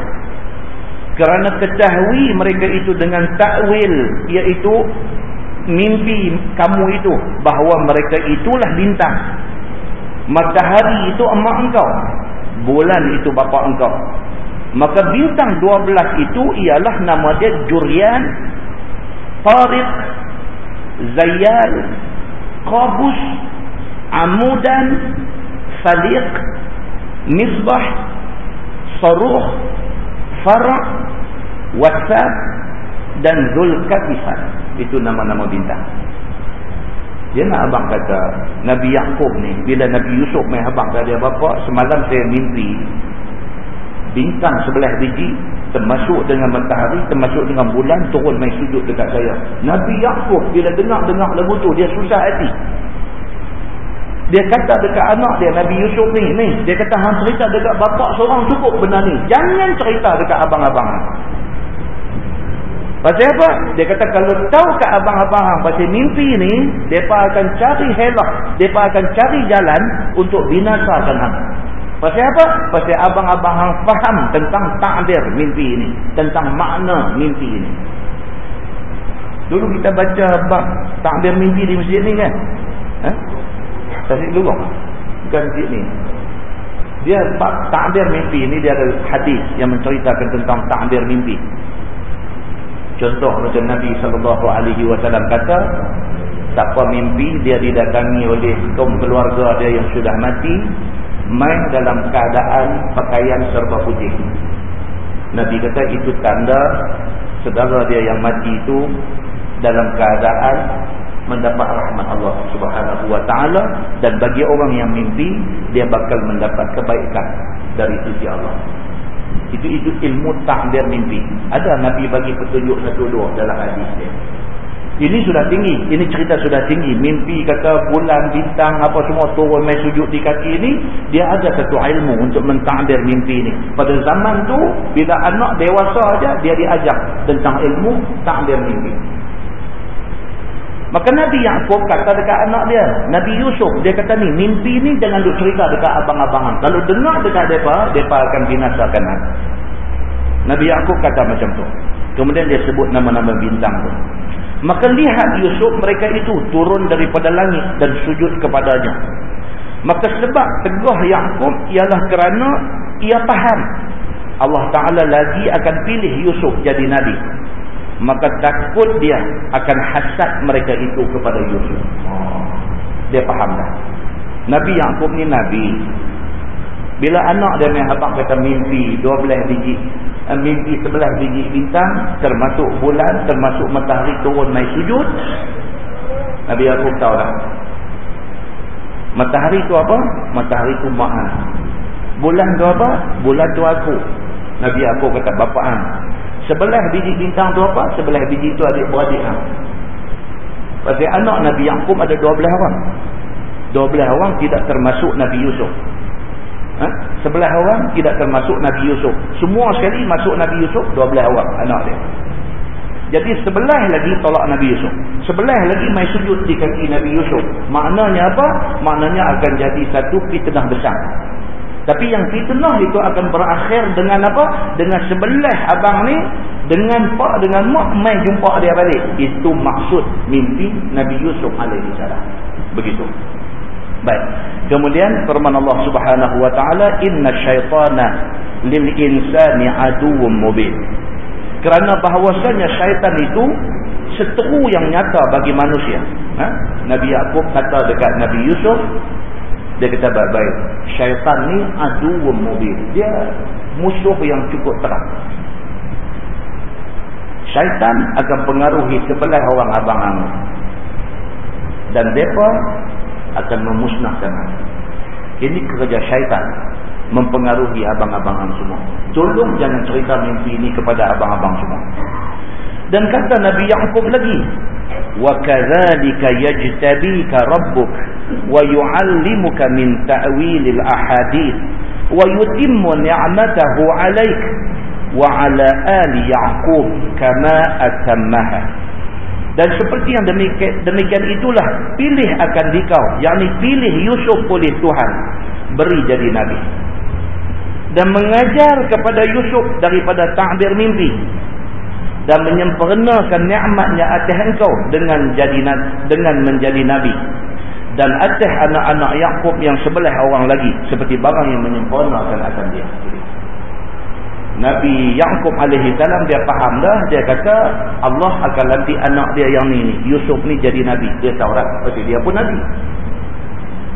Kerana ketahui mereka itu dengan takwil iaitu mimpi kamu itu bahawa mereka itulah bintang. Matahari itu emak engkau. Bulan itu bapa engkau. Maka bintang 12 itu ialah nama dia Jurian Tariq Zayyal Qabus Amudan Saliq Misbah Saruh Farah Wasab dan Zulkafisat itu nama-nama bintang. Dia nak abang kata Nabi Yaakob ni bila Nabi Yusuf main abang kata dia bapa semalam saya mimpi bintang sebelah biji termasuk dengan matahari termasuk dengan bulan turun main sujud dekat saya. Nabi Yaakob bila dengar-dengar lagu tu dia susah hati. Dia kata dekat anak dia Nabi Yusuf ni ni dia kata hang cerita dekat bapak seorang cukup benda ni. Jangan cerita dekat abang-abang. Pasal apa? dia kata kalau tahu kat abang-abang pasal mimpi ni mereka akan cari helah mereka akan cari jalan untuk binasakan hang Pasal apa? Pasal abang-abang hang faham tentang takdir mimpi ini. Tentang makna mimpi ini. Dulu kita baca bab takdir mimpi di masjid ni kan? Ha? Tasik dulu Bukan masjid ni. Dia bab takdir mimpi ini dia ada hadis yang menceritakan tentang takdir mimpi. Contoh macam Nabi SAW kata, siapa mimpi dia didatangi oleh kaum keluarga dia yang sudah mati, main dalam keadaan pakaian serba putih. Nabi kata itu tanda saudara dia yang mati itu dalam keadaan mendapat rahmat Allah Subhanahu wa taala dan bagi orang yang mimpi dia bakal mendapat kebaikan dari sisi Allah. Itu itu ilmu takdir mimpi. Ada Nabi bagi petunjuk satu dua dalam hadis dia. Ini sudah tinggi. Ini cerita sudah tinggi. Mimpi kata bulan, bintang, apa semua turun main sujud di kaki ini. Dia ada satu ilmu untuk mentakdir mimpi ini. Pada zaman tu, bila anak dewasa aja dia diajak tentang ilmu takdir mimpi. Maka Nabi Yaakob kata dekat anak dia. Nabi Yusuf, dia kata ni, mimpi ni jangan duk cerita dekat abang-abangan. Kalau dengar dekat mereka, mereka akan binasakan. Nabi Yaakob kata macam tu. Kemudian dia sebut nama-nama bintang tu. Maka lihat Yusuf mereka itu turun daripada langit dan sujud kepadanya. Maka sebab teguh Yaakob ialah kerana ia faham Allah Ta'ala lagi akan pilih Yusuf jadi Nabi. Maka takut dia akan hasad mereka itu kepada Yusuf. Dia faham dah. Nabi Yaakob ni Nabi. Bila anak dia main habang kata mimpi 12 biji mimpi sebelah biji bintang termasuk bulan termasuk matahari turun mai sujud. Nabi aku tahu dah matahari tu apa? Matahari tu ma'an bulan tu apa? Bulan tu aku. Nabi aku kata bapa an sebelah biji bintang tu apa? Sebelah biji tu adik beradik hang pasal anak Nabi Yaqub ada 12 orang. 12 orang tidak termasuk Nabi Yusuf Ha? Sebelah orang tidak termasuk Nabi Yusuf. Semua sekali masuk Nabi Yusuf, dua belah orang anak dia. Jadi sebelah lagi tolak Nabi Yusuf. Sebelah lagi mai sujud di kaki Nabi Yusuf. Maknanya apa? Maknanya akan jadi satu fitnah besar. Tapi yang fitnah itu akan berakhir dengan apa? Dengan sebelah abang ni dengan pak dengan mak mai jumpa dia balik itu maksud mimpi Nabi Yusuf alaihi salam begitu baik. Kemudian firman Allah Subhanahu wa taala inna syaitana lil insani aduwwum mubin. Kerana bahawasanya syaitan itu seteru yang nyata bagi manusia. Ha? Nabi Yaakob kata dekat Nabi Yusuf dia kata baik-baik syaitan ni aduwwum mubin. Dia musuh yang cukup terang. Syaitan akan pengaruhi sebelah orang abang dan mereka akan memusnahkan ini kerja syaitan mempengaruhi abang-abangan semua. Tolong jangan cerita mimpi ini kepada abang-abang semua. Dan kata Nabi Yaqub lagi wa kadzalika yajtabika rabbuk wa yuallimuka min ta'wilil ahadith wa yutimmu ni'matahu 'alaik wa 'ala ali yaqub kama atammaha dan seperti yang demikian, demikian itulah pilih akan dikau. Yakni pilih Yusuf oleh Tuhan. Beri jadi nabi. Dan mengajar kepada Yusuf daripada takbir mimpi. Dan menyempurnakan nikmatnya atas engkau dengan jadi dengan menjadi nabi. Dan atas anak-anak Yakub yang sebelah orang lagi. Seperti barang yang menyempurnakan akan dia Nabi Yaqub alaihi salam dia faham dah. Dia kata Allah akan lantik anak dia yang ni. Yusuf ni jadi nabi. Dia tahu dah pasti dia pun nabi.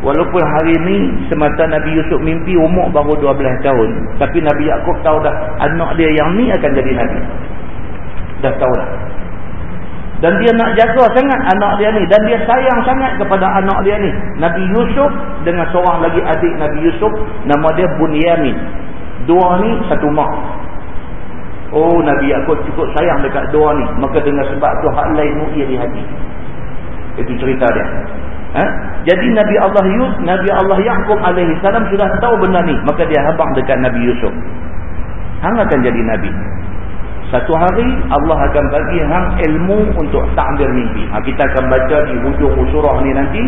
Walaupun hari ni semata Nabi Yusuf mimpi umur baru 12 tahun. Tapi Nabi Yaqub tahu dah anak dia yang ni akan jadi nabi. Dah tahu dah. Dan dia nak jaga sangat anak dia ni. Dan dia sayang sangat kepada anak dia ni. Nabi Yusuf dengan seorang lagi adik Nabi Yusuf nama dia Bunyamin Dua ni satu mak. Oh Nabi Yaakob cukup sayang dekat dua ni. Maka dengan sebab tu hak lain ia di hati. Itu cerita dia. Ha? Jadi Nabi Allah Yus, Nabi Allah Yaakob alaihi salam sudah tahu benda ni. Maka dia habang dekat Nabi Yusuf. Hang akan jadi Nabi. Satu hari Allah akan bagi hang ilmu untuk takdir mimpi. Ha, kita akan baca di hujung surah ni nanti.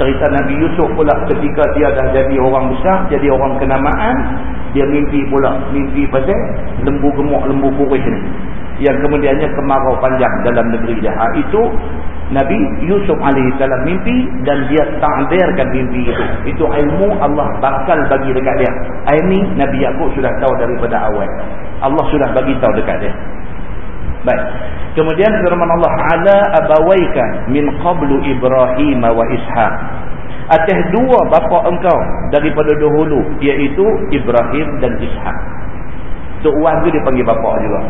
Cerita Nabi Yusuf pula ketika dia dah jadi orang besar. Jadi orang kenamaan. Dia mimpi pula. Mimpi pasal lembu gemuk, lembu kurih ni. Yang kemudiannya kemarau panjang dalam negeri dia. Ha, itu Nabi Yusuf AS mimpi dan dia takdirkan mimpi itu. Itu ilmu Allah bakal bagi dekat dia. Ini Nabi Yaakob sudah tahu daripada awal. Allah sudah bagi tahu dekat dia. Baik. Kemudian firman Allah ala abawaika min qablu Ibrahim wa Ishaq. Atas dua bapa engkau daripada dahulu iaitu Ibrahim dan Ishaq. Tok Wan tu dia panggil bapa juga.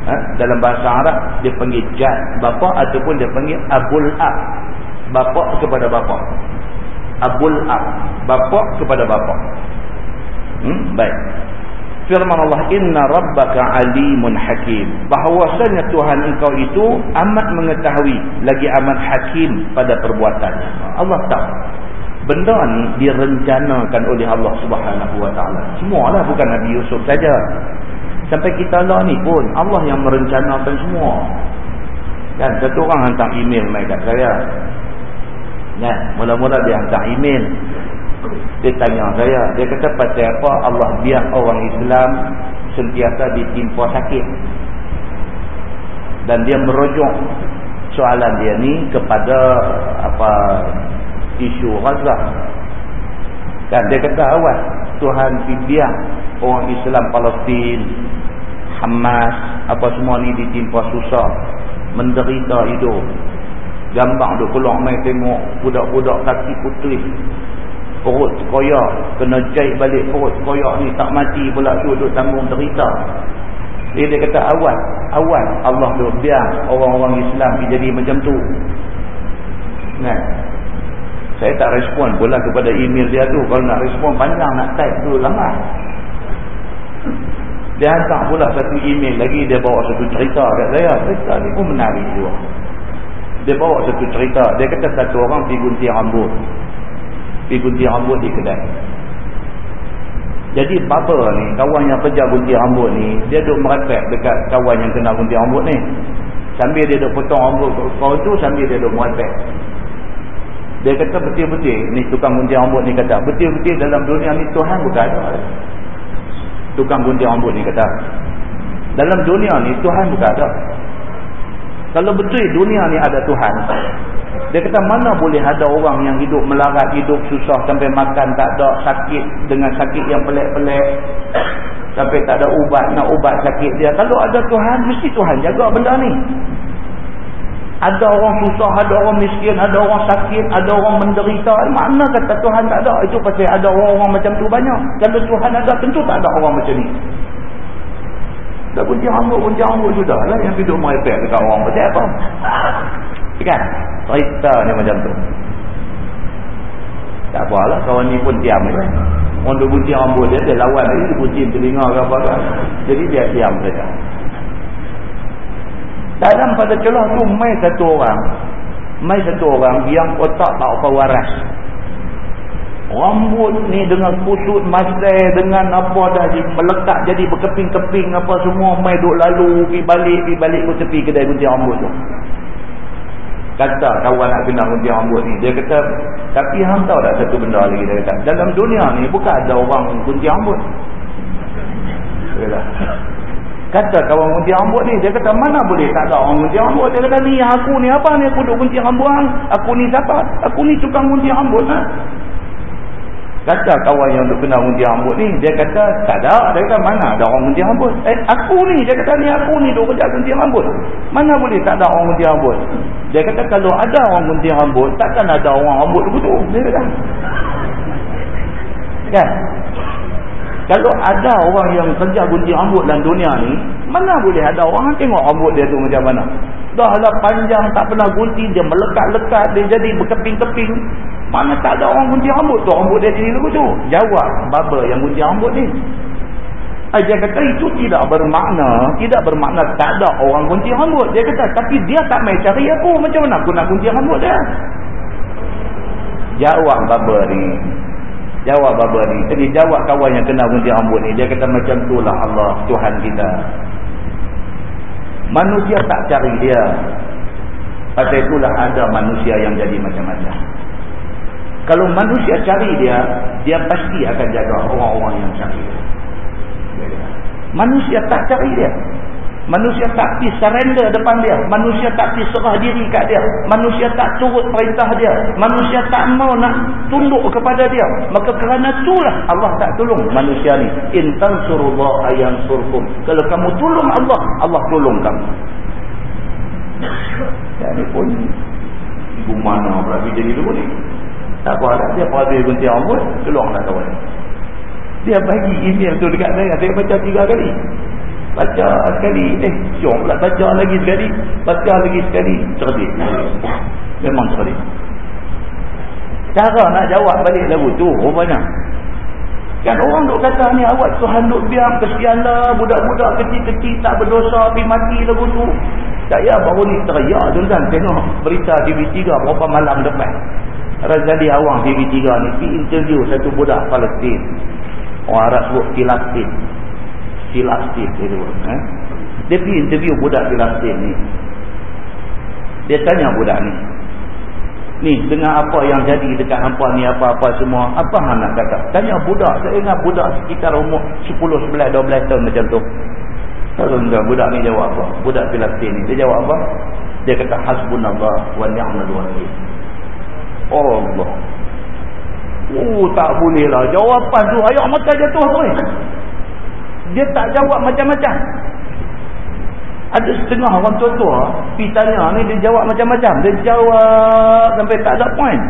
Ha? dalam bahasa Arab dia panggil jad bapa ataupun dia panggil abul ab. Bapa kepada bapa. Abul ab. Bapa kepada bapa. Hmm? baik firman Allah inna rabbaka alimun hakim bahawasanya Tuhan engkau itu amat mengetahui lagi amat hakim pada perbuatannya Allah tahu benda ni direncanakan oleh Allah subhanahu wa ta'ala semualah bukan Nabi Yusuf saja sampai kita lah ni pun Allah yang merencanakan semua kan satu orang hantar email mai kat saya kan mula-mula dia hantar email dia tanya saya, dia kata pasal apa Allah biar orang Islam sentiasa ditimpa sakit. Dan dia merujuk soalan dia ni kepada apa isu Gaza. Dan dia kata awal Tuhan biar orang Islam Palestin, Hamas, apa semua ni ditimpa susah, menderita hidup. Gambar duk keluar main tengok budak-budak kaki putih. Perut koyak kena jahit balik perut koyak ni tak mati pula tu duduk tanggung derita. Dia, dia kata awal awal Allah tu biar orang-orang Islam jadi macam tu. Kan saya tak respon pula kepada email dia tu. Kalau nak respon panjang nak type tu lama dia hantar pula satu email lagi dia bawa satu cerita kat saya cerita ni pun menarik juga dia bawa satu cerita dia kata satu orang pergi gunting rambut pergi gunting rambut di kedai. Jadi baba ni, kawan yang kerja gunting rambut ni, dia duduk merepek dekat kawan yang kena gunting rambut ni. Sambil dia duduk potong rambut kau tu, sambil dia duduk merepek. Dia kata betul-betul, ni tukang gunting rambut ni kata, betul-betul dalam dunia ni Tuhan bukan ada. Tukang gunting rambut ni kata. dalam dunia ni Tuhan bukan ada kalau betul dunia ni ada Tuhan dia kata mana boleh ada orang yang hidup melarat hidup susah sampai makan tak ada sakit dengan sakit yang pelik-pelik sampai tak ada ubat nak ubat sakit dia kalau ada Tuhan mesti Tuhan jaga benda ni ada orang susah, ada orang miskin, ada orang sakit, ada orang menderita. Mana kata Tuhan tak ada? Itu pasal ada orang-orang macam tu banyak. Kalau Tuhan ada, tentu tak ada orang macam ni. Dah kunci rambut, kunci rambut sudah lah yang hidup merepek dekat orang macam apa. Kan? Cerita ni macam tu. Tak apalah, kawan ni pun diam je. Orang tu kunci rambut dia, dia lawan lagi, dia kunci telinga ke apa kan. Jadi dia diam saja. Dalam pada celah tu mai satu orang. Mai satu orang yang otak tak apa waras. Rambut ni dengan kusut masai dengan apa dah melekat jadi berkeping-keping apa semua mai duk lalu pergi balik pergi balik ke tepi kedai gunting rambut tu. Kata kawan nak kena gunting rambut ni. Dia kata, tapi hang tahu tak satu benda lagi dia kata. Dalam dunia ni bukan ada orang gunting rambut. Kata kawan gunting rambut ni, dia kata mana boleh tak ada orang gunting rambut. Dia kata ni aku ni apa ni aku duk gunting rambut hang. Aku ni siapa? Aku ni tukang gunting rambut ha? Kata kawan yang duk kena gunting rambut ni, dia kata tak ada. Dia kata mana ada orang gunting rambut. Eh aku ni, dia kata ni aku ni duk kerja gunting rambut. Mana boleh tak ada orang gunting rambut. Dia kata kalau ada orang gunting rambut, takkan ada orang rambut begitu. Dia kata. Kan? Kalau ada orang yang kerja gunting rambut dalam dunia ni, mana boleh ada orang tengok rambut dia tu macam mana? Dah lah panjang, tak pernah gunting, dia melekat-lekat, dia jadi berkeping-keping. Mana tak ada orang gunting rambut tu, rambut dia lagu tu. Jawab baba yang gunting rambut ni. Eh, dia kata itu tidak bermakna, tidak bermakna tak ada orang gunting rambut. Dia kata, tapi dia tak main cari aku, macam mana aku nak gunting rambut dia? Jawab baba ni, Jawab baba ni. Jadi jawab kawan yang kena gunting rambut ni. Dia kata macam tu lah Allah Tuhan kita. Manusia tak cari dia. Pasal itulah ada manusia yang jadi macam-macam. Kalau manusia cari dia, dia pasti akan jaga orang-orang yang cari dia. Manusia tak cari dia. Manusia tak pergi surrender depan dia. Manusia tak pergi serah diri kat dia. Manusia tak turut perintah dia. Manusia tak mau nak tunduk kepada dia. Maka kerana itulah Allah tak tolong manusia ni. Intan surullah ayam surkum. Kalau kamu tolong Allah, Allah tolong kamu. Ya ni pun ibu mana pula jadi dulu ni. Tak apa lah. Dia pada gunting rambut, keluarlah kawan. Dia bagi email tu dekat saya. Saya baca tiga kali baca sekali. Eh syok pula baca lagi sekali. Baca lagi sekali. Cerdik memang cerdik cara nak jawab balik lagu tu rupanya. Kan orang duk kata ni awak Tuhan duk biar kesian lah. Budak-budak kecil-kecil tak berdosa pergi mati lagu tu. Tak ya baru ni teriak tuan-tuan. Tengok berita TV3 berapa malam depan Razali Awang TV3 ni pergi interview satu budak Palestin. Orang Arab sebut Filastin Filastin dia eh? dia pergi interview budak Filastin ni dia tanya budak ni ni dengan apa yang jadi dekat hampa ni apa-apa semua apa hang nak kata tanya budak saya ingat budak sekitar umur 10, 11, 12 tahun macam tu Tuan-tuan, budak ni jawab apa? Budak Filastin ni, dia jawab apa? Dia kata, Hasbunallah wa ni'mal wakil. Oh Allah. Oh, tak boleh lah. Jawapan tu, ayah mata jatuh tu ni dia tak jawab macam-macam. Ada setengah orang tua-tua pergi tanya ni dia jawab macam-macam. Dia jawab sampai tak ada point.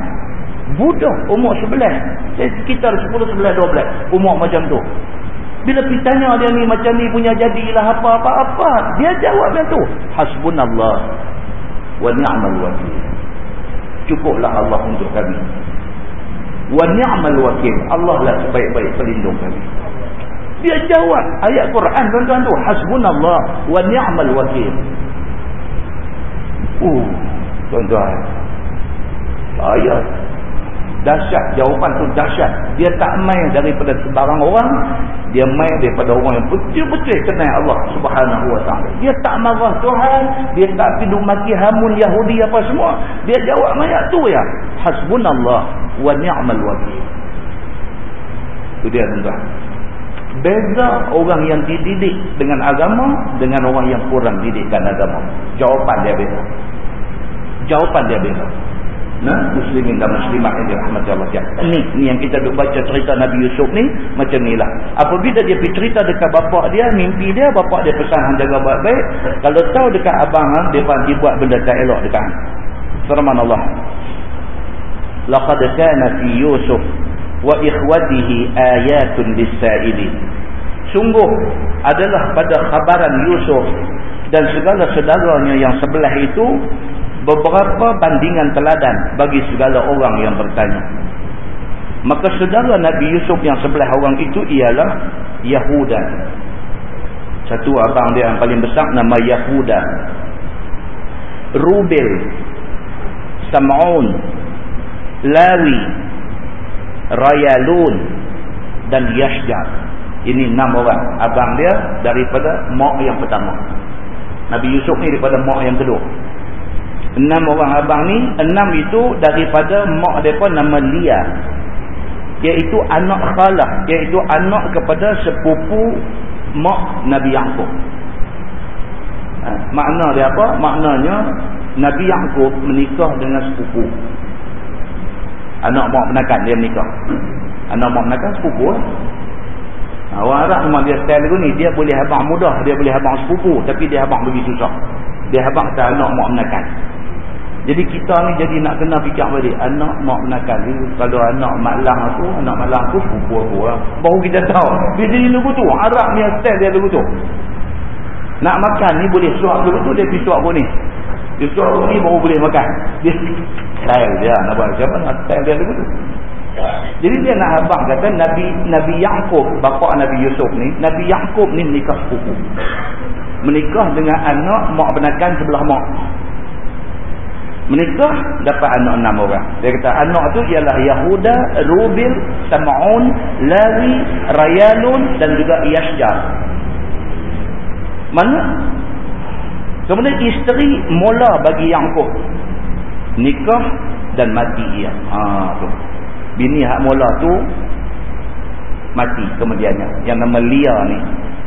Budak umur sebelah sekitar 10, 11, 12 umur macam tu. Bila pergi tanya dia ni macam ni punya jadilah apa-apa-apa dia jawab macam tu. Hasbunallah wa ni'mal wakil. Cukuplah Allah untuk kami. Wa ni'mal wakil. Allah lah sebaik-baik pelindung kami dia jawab ayat Quran tuan-tuan tu hasbunallah wa ni'mal wakil. Uh, tuan-tuan. Ayat dahsyat jawapan tu dahsyat. Dia tak main daripada sebarang orang, dia main daripada orang yang betul-betul kenal Allah Subhanahu wa taala. Dia tak marah Tuhan, dia tak piduk maki hamun Yahudi apa semua. Dia jawab ayat tu ya. Hasbunallah wa ni'mal wakil. Itu dia tuan-tuan. Beza orang yang dididik dengan agama dengan orang yang kurang didikkan agama. Jawapan dia beza. Jawapan dia beza. Nah, muslimin dan muslimat yang dirahmati Allah Ni, ni yang kita duk baca cerita Nabi Yusuf ni macam ni lah. Apabila dia pergi cerita dekat bapak dia, mimpi dia, bapak dia pesan hang jaga baik-baik. Kalau tahu dekat abang hang, dia pasti buat benda tak elok dekat hang. Firman Allah. Laqad kana fi Yusuf wa ikhwatihi ayatun lis-sa'ilin. Sungguh adalah pada khabaran Yusuf dan segala saudaranya yang sebelah itu beberapa bandingan teladan bagi segala orang yang bertanya. Maka saudara Nabi Yusuf yang sebelah orang itu ialah Yahuda. Satu abang dia yang paling besar nama Yahuda. Rubil, Sam'un, Lawi, Rayalun dan Yashjar. Ini enam orang. Abang dia daripada mak yang pertama. Nabi Yusuf ni daripada mak yang kedua. Enam orang abang ni, enam itu daripada mak mereka nama Lia. Iaitu anak khalah. Iaitu anak kepada sepupu mak Nabi Yaakob. Ha, makna dia apa? Maknanya Nabi Yaakob menikah dengan sepupu. Anak mak menakan dia menikah. Anak mak menakan sepupu. Ha, orang Arab memang dia style ni. Dia boleh abang mudah. Dia boleh abang sepupu. Tapi dia abang bagi susah. Dia abang tak anak mak menakan. Jadi kita ni jadi nak kena fikir balik. Anak mak menakan. Kalau anak maklang aku, anak maklang aku, sepupu aku lah. Baru kita tahu. Dia jadi lagu tu. Arab ni style dia lagu tu. Nak makan ni boleh suap lagu tu, dia pergi suap aku ni. Dia aku ni baru boleh makan. Dia style dia. Nak buat siapa nak style dia tu. Jadi dia nak abang kata Nabi Nabi Yaakob, bapa Nabi Yusuf ni, Nabi Yaakob ni menikah sepupu. Menikah dengan anak mak benakan sebelah mak menikah dapat anak enam orang dia kata anak tu ialah Yahuda Rubil Sam'un Lawi Rayalun dan juga Yashjar mana kemudian isteri mula bagi Yaakob nikah dan mati ia ha, tu. bini hak mula tu mati kemudiannya. Yang nama Lia ni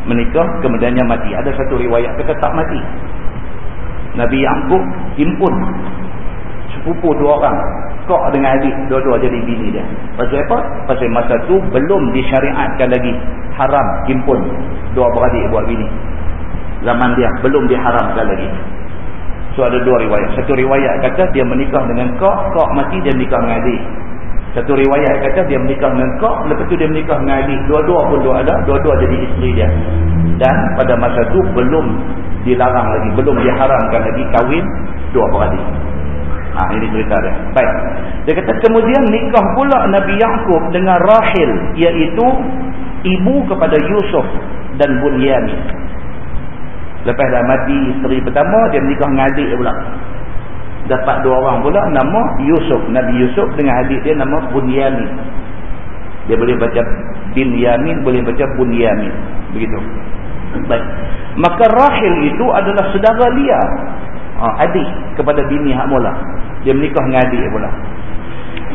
menikah kemudiannya mati. Ada satu riwayat kata tak mati. Nabi Yaakob himpun. Sepupu dua orang. Kok dengan adik dua-dua jadi bini dia? Pasal apa? pasal masa tu belum disyariatkan lagi. Haram himpun. Dua beradik buat bini zaman dia belum diharamkan lagi so ada dua riwayat satu riwayat kata dia menikah dengan kok kok mati dia menikah dengan adik satu riwayat kata dia menikah dengan kok lepas tu dia menikah dengan adik dua-dua pun dua ada dua-dua jadi isteri dia dan pada masa tu belum dilarang lagi belum diharamkan lagi kahwin dua beradik Ha, ini cerita dia. Baik. Dia kata kemudian nikah pula Nabi Yaakob dengan Rahil. Iaitu ibu kepada Yusuf dan Bunyamin. Lepas dah mati isteri pertama, dia menikah dengan adik dia pula. Dapat dua orang pula nama Yusuf. Nabi Yusuf dengan adik dia nama Bunyamin. Dia boleh baca bin Yamin, boleh baca Bunyamin. Begitu. Baik. Maka Rahil itu adalah saudara Lia ha, adik kepada bini hak mula dia menikah dengan adik pula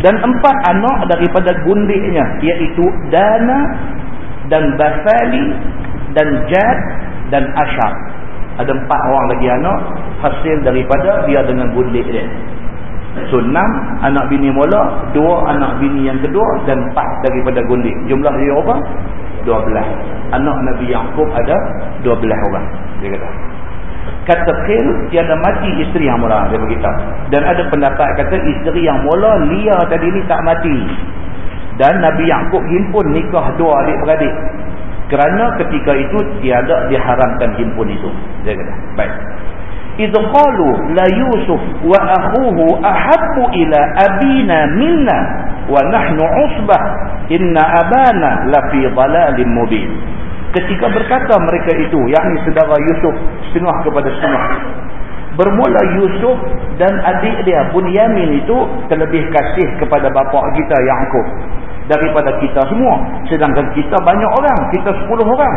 dan empat anak daripada gundiknya iaitu Dana dan Basali dan Jad dan Ashar ada empat orang lagi anak hasil daripada dia dengan gundik dia. So enam anak bini mula dua anak bini yang kedua dan empat daripada gundik jumlah dia berapa? dua belah anak Nabi Yaakob ada dua belah orang dia kata. Kata khil tiada mati isteri yang mula dia beritahu. Dan ada pendapat kata isteri yang mula Lia tadi ni tak mati. Dan Nabi Yaakob himpun nikah dua adik-beradik kerana ketika itu tiada diharamkan himpun itu. Dia kata baik. Idh qalu la yusuf wa akhuhu ahabbu ila abina minna wa nahnu usbah inna abana la fi dhalalin mubin. Ketika berkata mereka itu yakni saudara Yusuf setengah kepada setengah. Bermula Yusuf dan adik dia Bunyamin itu terlebih kasih kepada bapa kita Yaakob daripada kita semua. Sedangkan kita banyak orang kita 10 orang.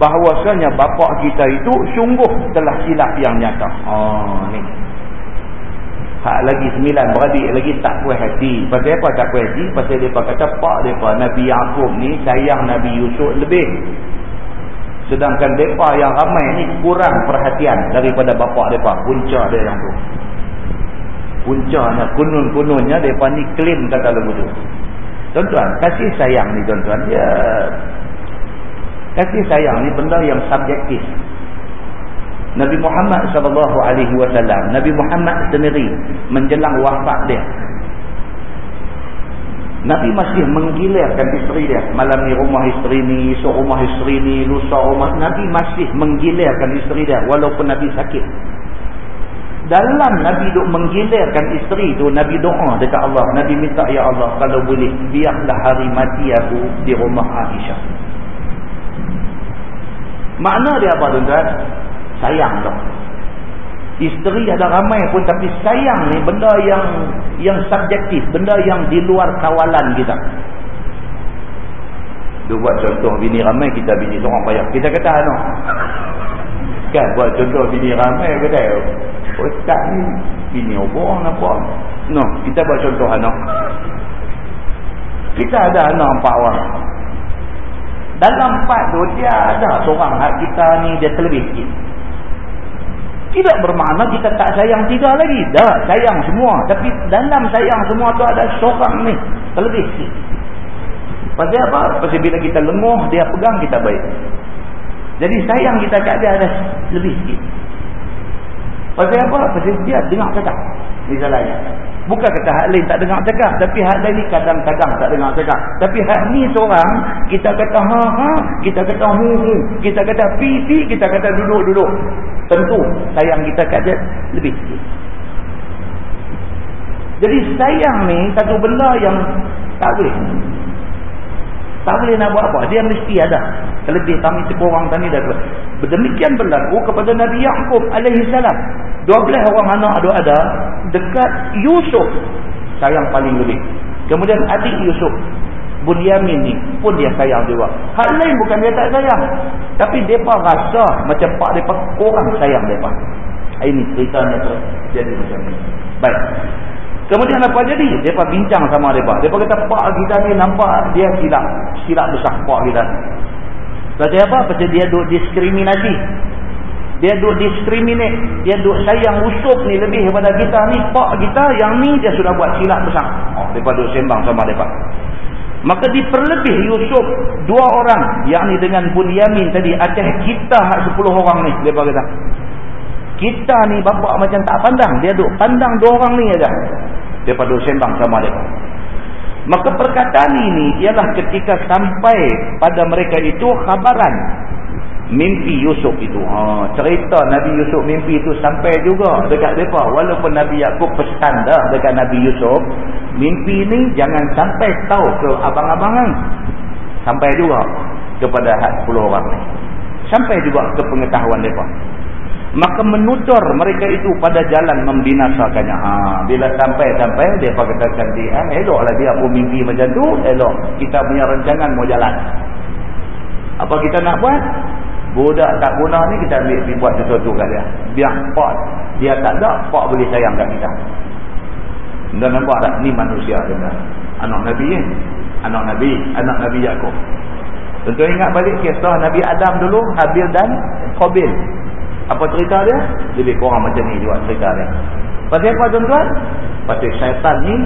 Bahawasanya bapa kita itu sungguh telah silap yang nyata. Oh ni. Hak lagi sembilan beradik lagi tak puas hati. Pasal apa tak puas hati? Pasal mereka kata pak mereka Nabi Yaakob ni sayang Nabi Yusuf lebih. Sedangkan mereka yang ramai ni kurang perhatian daripada bapa mereka punca dia yang tu. Puncanya kunun-kununnya mereka ni klaim kata lagu tu tuan-tuan kasih sayang ni tuan-tuan. Ya. Kasih sayang ni benda yang subjektif. Nabi Muhammad sallallahu alaihi wasallam Nabi Muhammad sendiri menjelang wafat dia. Nabi masih menggilirkan isteri dia. Malam ni rumah isteri ni esok rumah isteri ni lusa rumah. Nabi masih menggilirkan isteri dia walaupun Nabi sakit dalam Nabi duk menggilirkan isteri tu Nabi doa dekat Allah. Nabi minta ya Allah kalau boleh biarlah hari mati aku di rumah Aisyah. Makna dia apa tuan-tuan? Sayang tu isteri ada ramai pun tapi sayang ni benda yang yang subjektif benda yang di luar kawalan kita. Dia buat contoh bini ramai kita bini seorang payah. Kita kata ano kan buat contoh bini ramai kata ustaz ni bini obong apa no kita buat contoh anak kita ada anak empat orang dalam empat tu dia ada seorang hak kita ni dia terlebih sikit tidak bermakna kita tak sayang tiga lagi. Dah, sayang semua. Tapi dalam sayang semua tu ada seorang ni. Terlebih sikit. Pasal apa? Pasal bila kita lenguh, dia pegang, kita baik. Jadi sayang kita kat dia ada lebih sikit. Pasal apa? Pasal dia dengar cakap. Misalnya. Bukan kata hak lain tak dengar cakap. Tapi hak lain ni kadang-kadang tak dengar cakap. Tapi hak ni seorang, kita kata ha-ha, kita kata hu-hu, kita kata pi-pi, kita kata duduk-duduk. Tentu sayang kita kat dia lebih sikit. Jadi sayang ni satu benda yang tak boleh. Tak boleh nak buat apa. Dia mesti ada. Kelebih kami sekurang tadi dah. Berdemikian berlaku kepada Nabi Yaakob alaihissalam. 12 orang anak ada ada dekat Yusuf. Sayang paling lebih. Kemudian adik Yusuf. Bunyamin ni pun dia sayang juga. Hal lain bukan dia tak sayang. Tapi mereka rasa macam pak mereka kurang sayang mereka. Ini ceritanya. Jadi macam ni. Baik. Kemudian apa jadi? Mereka bincang sama mereka. Mereka kata pak kita ni nampak dia silap. Silap besar pak kita. Sebab apa? Sebab dia duk diskriminasi. Dia duk diskriminate. Dia duk sayang usup ni lebih daripada kita ni. Pak kita yang ni dia sudah buat silap besar. Oh, mereka duk sembang sama mereka. Maka diperlebih Yusuf dua orang yakni dengan Bunyamin tadi atas kita hak sepuluh orang ni depa kata. Kita ni bapak macam tak pandang, dia duk pandang dua orang ni aja. Duk sembang sama dia. Maka perkataan ini ialah ketika sampai pada mereka itu khabaran mimpi Yusuf itu. Ha, cerita Nabi Yusuf mimpi itu sampai juga dekat mereka. Walaupun Nabi Yaakob pesan dah dekat Nabi Yusuf. Mimpi ini jangan sampai tahu ke abang-abangan. Sampai juga kepada hak 10 orang ni. Sampai juga ke pengetahuan mereka. Maka menutur mereka itu pada jalan membinasakannya. Ha, bila sampai-sampai, mereka katakan dia, eh, eloklah dia pun mimpi macam tu, elok. Kita punya rancangan mau jalan. Apa kita nak buat? Budak tak guna ni kita ambil pergi buat sesuatu kat dia. Biar pak dia tak ada, pak boleh sayang kat kita. Dan nampak tak? Ni manusia dengan anak Nabi ni. Anak Nabi, anak Nabi Yaakob. Tentu ingat balik kisah Nabi Adam dulu, Habil dan Qabil. Apa cerita dia? Lebih kurang macam ni juga cerita dia. Pasal apa tuan-tuan? Pasal syaitan ni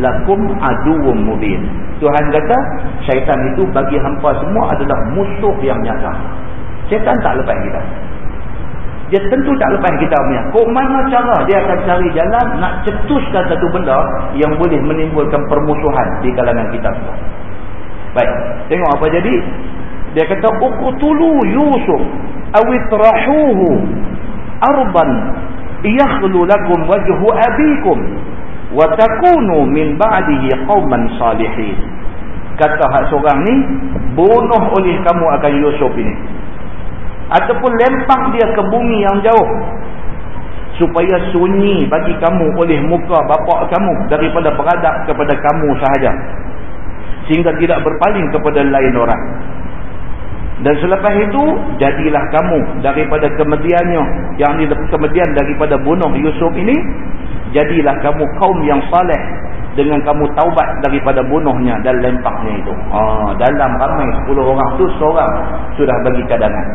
lakum aduwum mubin. Tuhan kata syaitan itu bagi hampa semua adalah musuh yang nyata. Syaitan tak lepas kita. Dia tentu tak lepas kita punya. Kok mana cara dia akan cari jalan nak cetuskan satu benda yang boleh menimbulkan permusuhan di kalangan kita semua. Baik. Tengok apa jadi. Dia kata, Uqtulu Yusuf awitrahuhu arban yakhlu lakum wajhu abikum wa takunu min ba'dihi qauman salihin. Kata hak seorang ni, bunuh oleh kamu akan Yusuf ini ataupun lempang dia ke bumi yang jauh supaya sunyi bagi kamu oleh muka bapa kamu daripada beradab kepada kamu sahaja sehingga tidak berpaling kepada lain orang dan selepas itu jadilah kamu daripada kemudiannya yang ini kemudian daripada bunuh Yusuf ini jadilah kamu kaum yang saleh dengan kamu taubat daripada bunuhnya dan lempaknya itu. Ha, dalam ramai 10 orang tu seorang sudah bagi cadangan.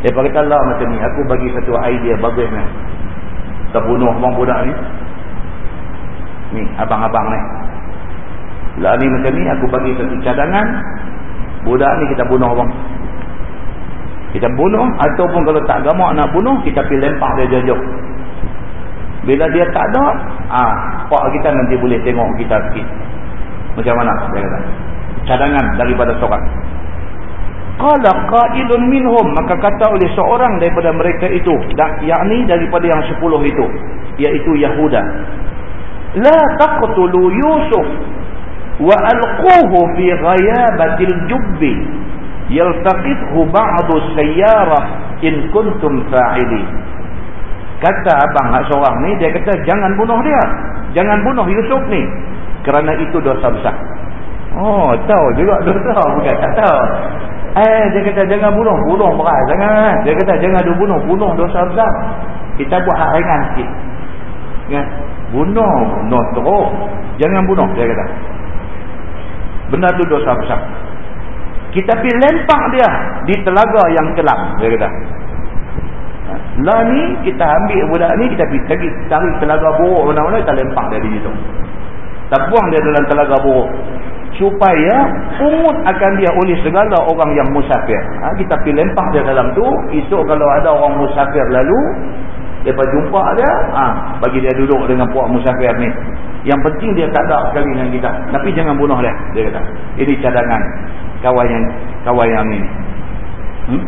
Dia kata Allah macam ni, aku bagi satu idea bagus ni. Kita bunuh abang budak ni. Ni, abang-abang ni. Lah ni macam ni, aku bagi satu cadangan. Budak ni kita bunuh abang. Kita bunuh, ataupun kalau tak gamak nak bunuh, kita pergi lempar dia jauh-jauh. Bila dia tak ada, ah, pak kita nanti boleh tengok kita sikit. Macam mana? Dia kata. Cadangan daripada seorang. Qala qailun minhum maka kata oleh seorang daripada mereka itu, yakni daripada yang sepuluh itu, iaitu Yahuda. La taqtulu Yusuf wa alquhu fi ghayabatil jubbi yaltaqithu ba'du sayyarah in kuntum fa'ilin. Kata abang hak seorang ni, dia kata jangan bunuh dia. Jangan bunuh Yusuf ni. Kerana itu dosa besar. Oh, tahu juga dosa. Bukan tak tahu. Eh, dia kata jangan bunuh. Bunuh berat. Jangan. Dia kata jangan bunuh. Bunuh dosa besar. Kita buat hak ringan sikit. Ya. Bunuh. No teruk. Jangan bunuh. Dia kata. Benda tu dosa besar. Kita pergi lempak dia di telaga yang kelam. Dia kata. Lah ni kita ambil budak ni kita pergi cari telaga buruk mana-mana kita lempak dia di situ. Kita buang dia dalam telaga buruk. Supaya umut akan dia oleh segala orang yang musafir. Ha, kita pergi lempak dia dalam tu. Esok kalau ada orang musafir lalu. Lepas jumpa dia. Ha, bagi dia duduk dengan puak musafir ni. Yang penting dia tak ada sekali dengan kita. Tapi jangan bunuh dia. Dia kata. Ini cadangan kawan yang, kawan yang ini. Hmm?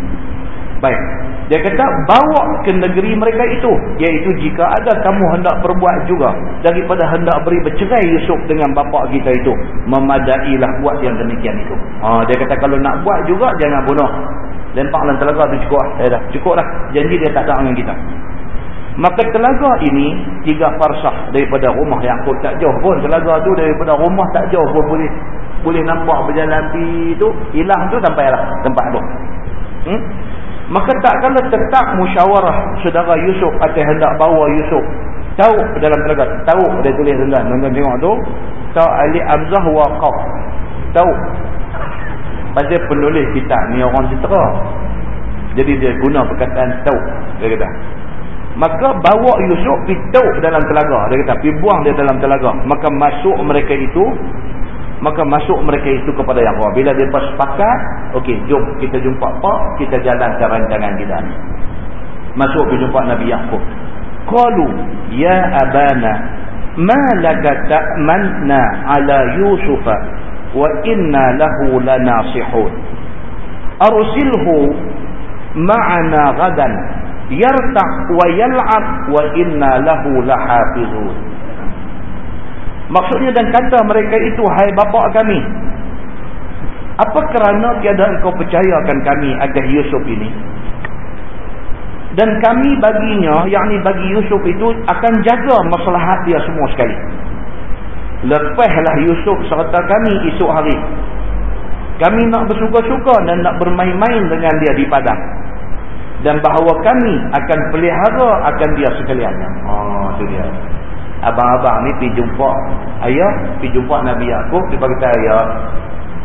Baik. Dia kata bawa ke negeri mereka itu. Iaitu jika ada kamu hendak berbuat juga. Daripada hendak beri bercerai Yusuf dengan bapa kita itu. Memadailah buat yang demikian itu. Ha, dia kata kalau nak buat juga jangan bunuh. Lempak dalam telaga tu cukup. Eh, dah. Cukup lah. Janji dia tak ada dengan kita. Maka telaga ini tiga farsah daripada rumah aku tak jauh pun. Telaga tu daripada rumah tak jauh pun boleh boleh nampak berjalan pi tu. Hilang tu sampai lah tempat tu. Hmm? Maka tak kala tetap musyawarah saudara Yusuf atas hendak bawa Yusuf. Tahu dalam telaga. Tahu dia tulis rendah. Nonton tengok tu. Tahu Ali Amzah waqaf. Tahu. Pasal penulis kitab ni orang cetera. Jadi dia guna perkataan tahu. Dia kata. Maka bawa Yusuf pergi tahu dalam telaga. Dia kata. Pergi buang dia dalam telaga. Maka masuk mereka itu maka masuk mereka itu kepada yang Allah. Bila mereka sepakat, okey, jom kita jumpa Pak, kita jalankan rancangan kita ni. Masuk pergi jumpa Nabi Yaakob. Qalu ya abana ma laka ta'manna ala Yusuf wa inna lahu lanasihun. Arsilhu ma'ana gadan yarta' wa yal'ab wa inna lahu lahafizun. Maksudnya dan kata mereka itu, hai bapa kami. Apa kerana tiada engkau percayakan kami agar Yusuf ini? Dan kami baginya, yakni bagi Yusuf itu, akan jaga masalah dia semua sekali. Lepaslah Yusuf serta kami esok hari. Kami nak bersuka-suka dan nak bermain-main dengan dia di padang. Dan bahawa kami akan pelihara akan dia sekalian. Oh, itu dia abang-abang ni pergi jumpa ayah, pergi jumpa Nabi Yaakob, dia kata ayah,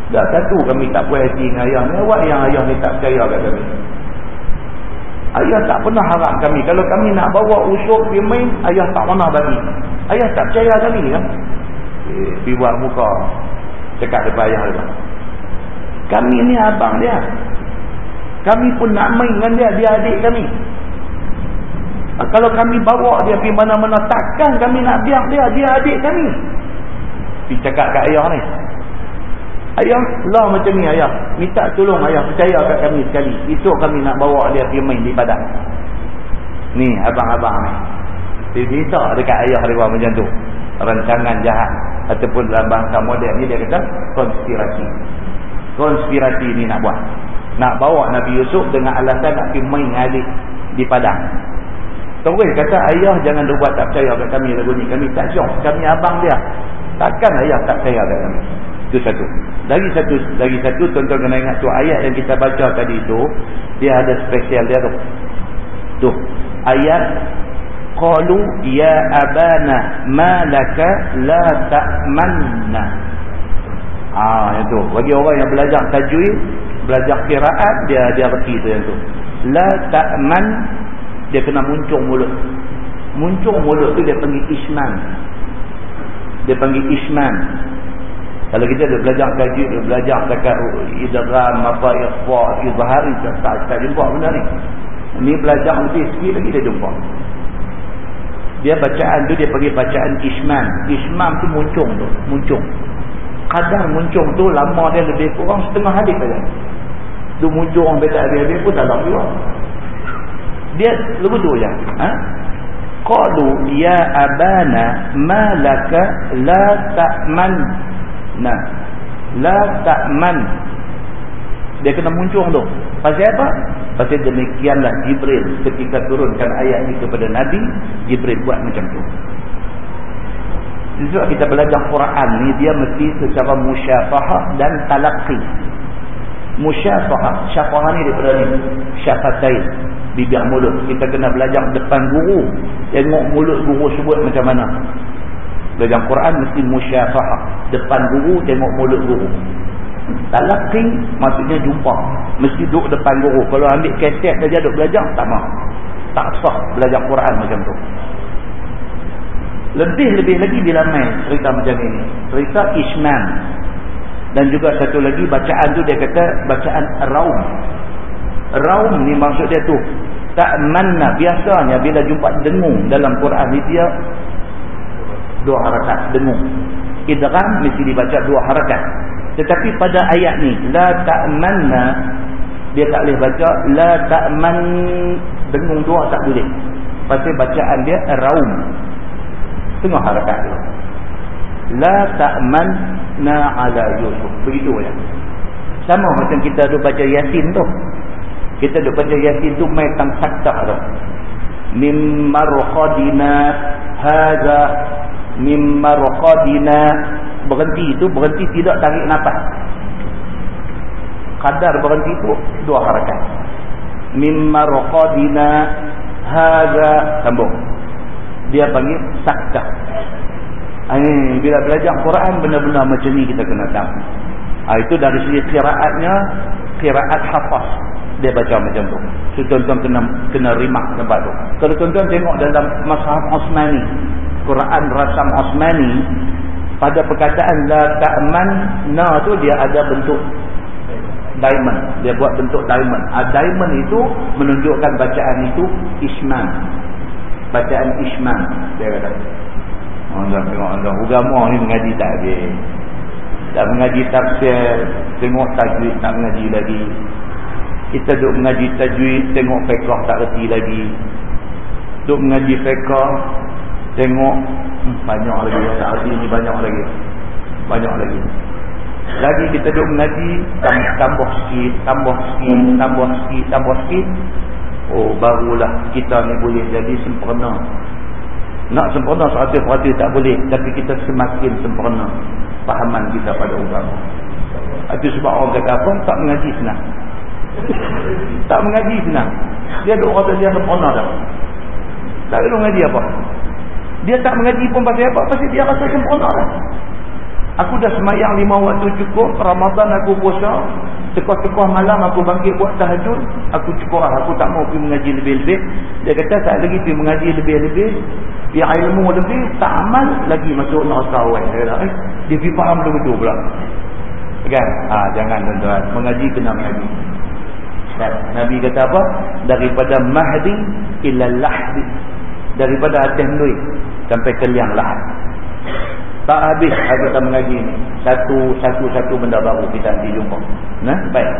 dah satu kami tak puas hati dengan ayah ni, awak yang ayah ni tak percaya kat kami. Ayah tak pernah harap kami, kalau kami nak bawa usuk pergi main, ayah tak pernah bagi. Ayah tak percaya kami kan? Eh, pergi buat muka, cakap depan ayah dia. Kami ni abang dia. Kami pun nak main dengan dia, dia adik kami. Kalau kami bawa dia pergi mana-mana takkan kami nak biar dia dia adik kami. Pergi cakap kat ayah ni. Ayah lah macam ni ayah. Minta tolong ayah percaya kat kami sekali. Esok kami nak bawa dia pergi main di padang ni abang-abang ni. Dia minta dekat ayah dia macam tu. Rancangan jahat ataupun dalam bahasa moden ni dia kata konspirasi. Konspirasi ni nak buat. Nak bawa Nabi Yusuf dengan alasan nak pergi main adik di padang Terus kata ayah jangan buat tak percaya kat kami lagu ni. Kami tak syok. Kami abang dia. Takkan ayah tak percaya kat kami. Itu satu. Lagi satu lagi satu tuan-tuan kena ingat tu ayat yang kita baca tadi tu dia ada spesial dia tu. Tu. Ayat qalu ya abana ma laka la ta'manna ah itu bagi orang yang belajar tajwid belajar qiraat dia dia reti tu yang tu la ta'man dia kena muncung mulut. Muncung mulut tu dia panggil isman. Dia panggil isman. Kalau kita dah belajar kaji dah belajar dekat idgham apa ikhfa izhari tak tak jumpa benda ni. Ni belajar lebih sikit lagi dia jumpa. Dia bacaan tu dia panggil bacaan isman. Isman tu muncung tu muncung. Kadang muncung tu lama dia lebih kurang setengah hadis saja. Tu muncung orang betul habis-habis pun dalam juga dia tu je ha? qalu ya abana ma laka la ta'man. Nah. La ta'man. Dia kena muncung tu. Pasal apa? Pasal demikianlah Jibril ketika turunkan ayat ini kepada Nabi Jibril buat macam tu. Sebab kita belajar Quran ni dia mesti secara musyafahah dan talaqi. Musyafahah. Syafahah ni daripada ni syafatain bibir mulut. Kita kena belajar depan guru. Tengok mulut guru sebut macam mana. Belajar Quran mesti musyafahah depan guru tengok mulut guru. Talaqi maksudnya jumpa. Mesti duduk depan guru. Kalau ambil kaset saja duduk belajar tak mahu tak sah belajar Quran macam tu. Lebih-lebih lagi bila main cerita macam ini. Cerita Isman dan juga satu lagi bacaan tu dia kata bacaan Raum Raum ni maksud dia tu. Tak manna biasanya bila jumpa dengung dalam Quran ni dia dua harakat dengung. Idram mesti dibaca dua harakat. Tetapi pada ayat ni la ta'manna dia tak boleh baca la ta'man dengung dua tak boleh. Pasal bacaan dia raum. Tengah harakat dia. La ta'manna ala yusuf. Begitu ya. Sama macam kita duk baca yasin tu kita duk baca yasin tu mai tang sakta tu. Mim marqadina hadza mim marqadina. Berhenti itu berhenti tidak tarik nafas. Kadar berhenti itu dua harakat. Mimma raqadina hadza sambung. Dia panggil sakta ini bila belajar Quran benar-benar macam ni kita kena tahu. Ha, itu dari segi qiraatnya qiraat hafaz dia baca macam tu. So tuan-tuan kena kena rimak tempat tu. Kalau tuan-tuan tengok dalam mashaf Osmani Quran Rasam Osmani pada perkataan la ta'man na tu dia ada bentuk diamond. Dia buat bentuk diamond. A diamond itu menunjukkan bacaan itu isman. Bacaan isman dia kata. Allah tengok Allah. Agama ni mengaji tak habis tak mengaji tafsir tengok tajwid tak mengaji lagi kita duk mengaji tajwid tengok fiqh tak reti lagi. Duk mengaji fiqh tengok hmm, banyak lagi tak arti ni banyak lagi. Banyak lagi. Lagi kita duduk mengaji tambah sikit tambah sikit tambah sikit tambah sikit. Oh barulah kita ni boleh jadi sempurna. Nak sempurna seratus-seratus tak boleh tapi kita semakin sempurna fahaman kita pada agama itu sebab orang kata apa? Tak mengaji senang tak mengaji senang dia duk kata dia sempurna dah tak ada mengaji apa dia tak mengaji pun pasal apa? Pasal dia rasa sempurna lah. Aku dah semayang lima waktu cukup. Ramadan aku puasa. Sekolah-sekolah malam aku bangkit buat tahajud. Aku cukup lah. Aku tak mau pergi mengaji lebih-lebih. Dia kata tak lagi pergi mengaji lebih-lebih. Dia ilmu lebih. Tak amal lagi masuk neraka awal. Eh, dia pergi faham betul-betul pula. Kan? Ha, jangan tuan-tuan. Mengaji kena mengaji. Nabi kata apa? Daripada mahdi ila lahdi. Daripada atas duit sampai ke liang lahat. Tak habis kita mengaji ni. Satu, satu, satu benda baru kita nanti jumpa. Nah, baik.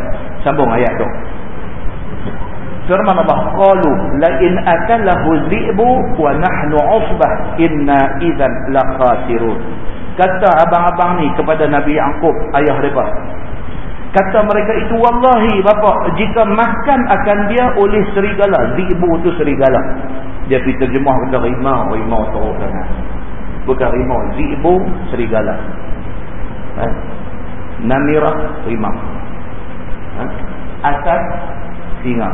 Sambung ayat tu. Firman Allah, "Qalu la in akalahu dhi'bu wa nahnu 'usbah inna idzan la khasirun." Kata abang-abang ni kepada Nabi Yaqub, ayah mereka. Kata mereka itu, "Wallahi bapa, jika makan akan dia oleh serigala, dhi'bu tu serigala." dia pergi terjemah kata rimau. Rimau teruk sangat. Bukan rimau. Zibu serigala. Ha? namirah rimau. Ha? asad singa.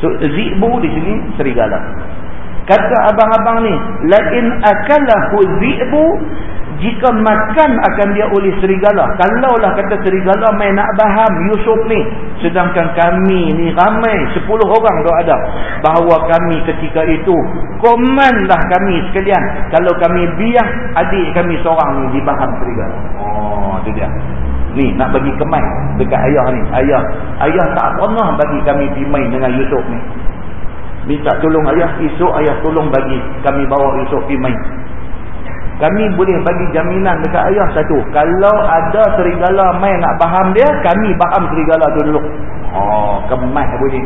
So zibu di sini serigala. Kata abang-abang ni, lain akalahu dhi'bu jika makan akan dia oleh serigala. Kalaulah kata serigala main nak baham Yusuf ni, sedangkan kami ni ramai 10 orang dah ada. Bahawa kami ketika itu komanlah kami sekalian kalau kami biar adik kami seorang ni dibaham serigala. Oh, tu dia. Ni nak bagi kemai dekat ayah ni. Ayah, ayah tak pernah bagi kami pergi dengan Yusuf ni minta tolong ayah esok ayah tolong bagi kami bawa esok pergi kami boleh bagi jaminan dekat ayah satu. Kalau ada serigala main nak faham dia kami faham serigala tu dulu. Oh kemas bunyi.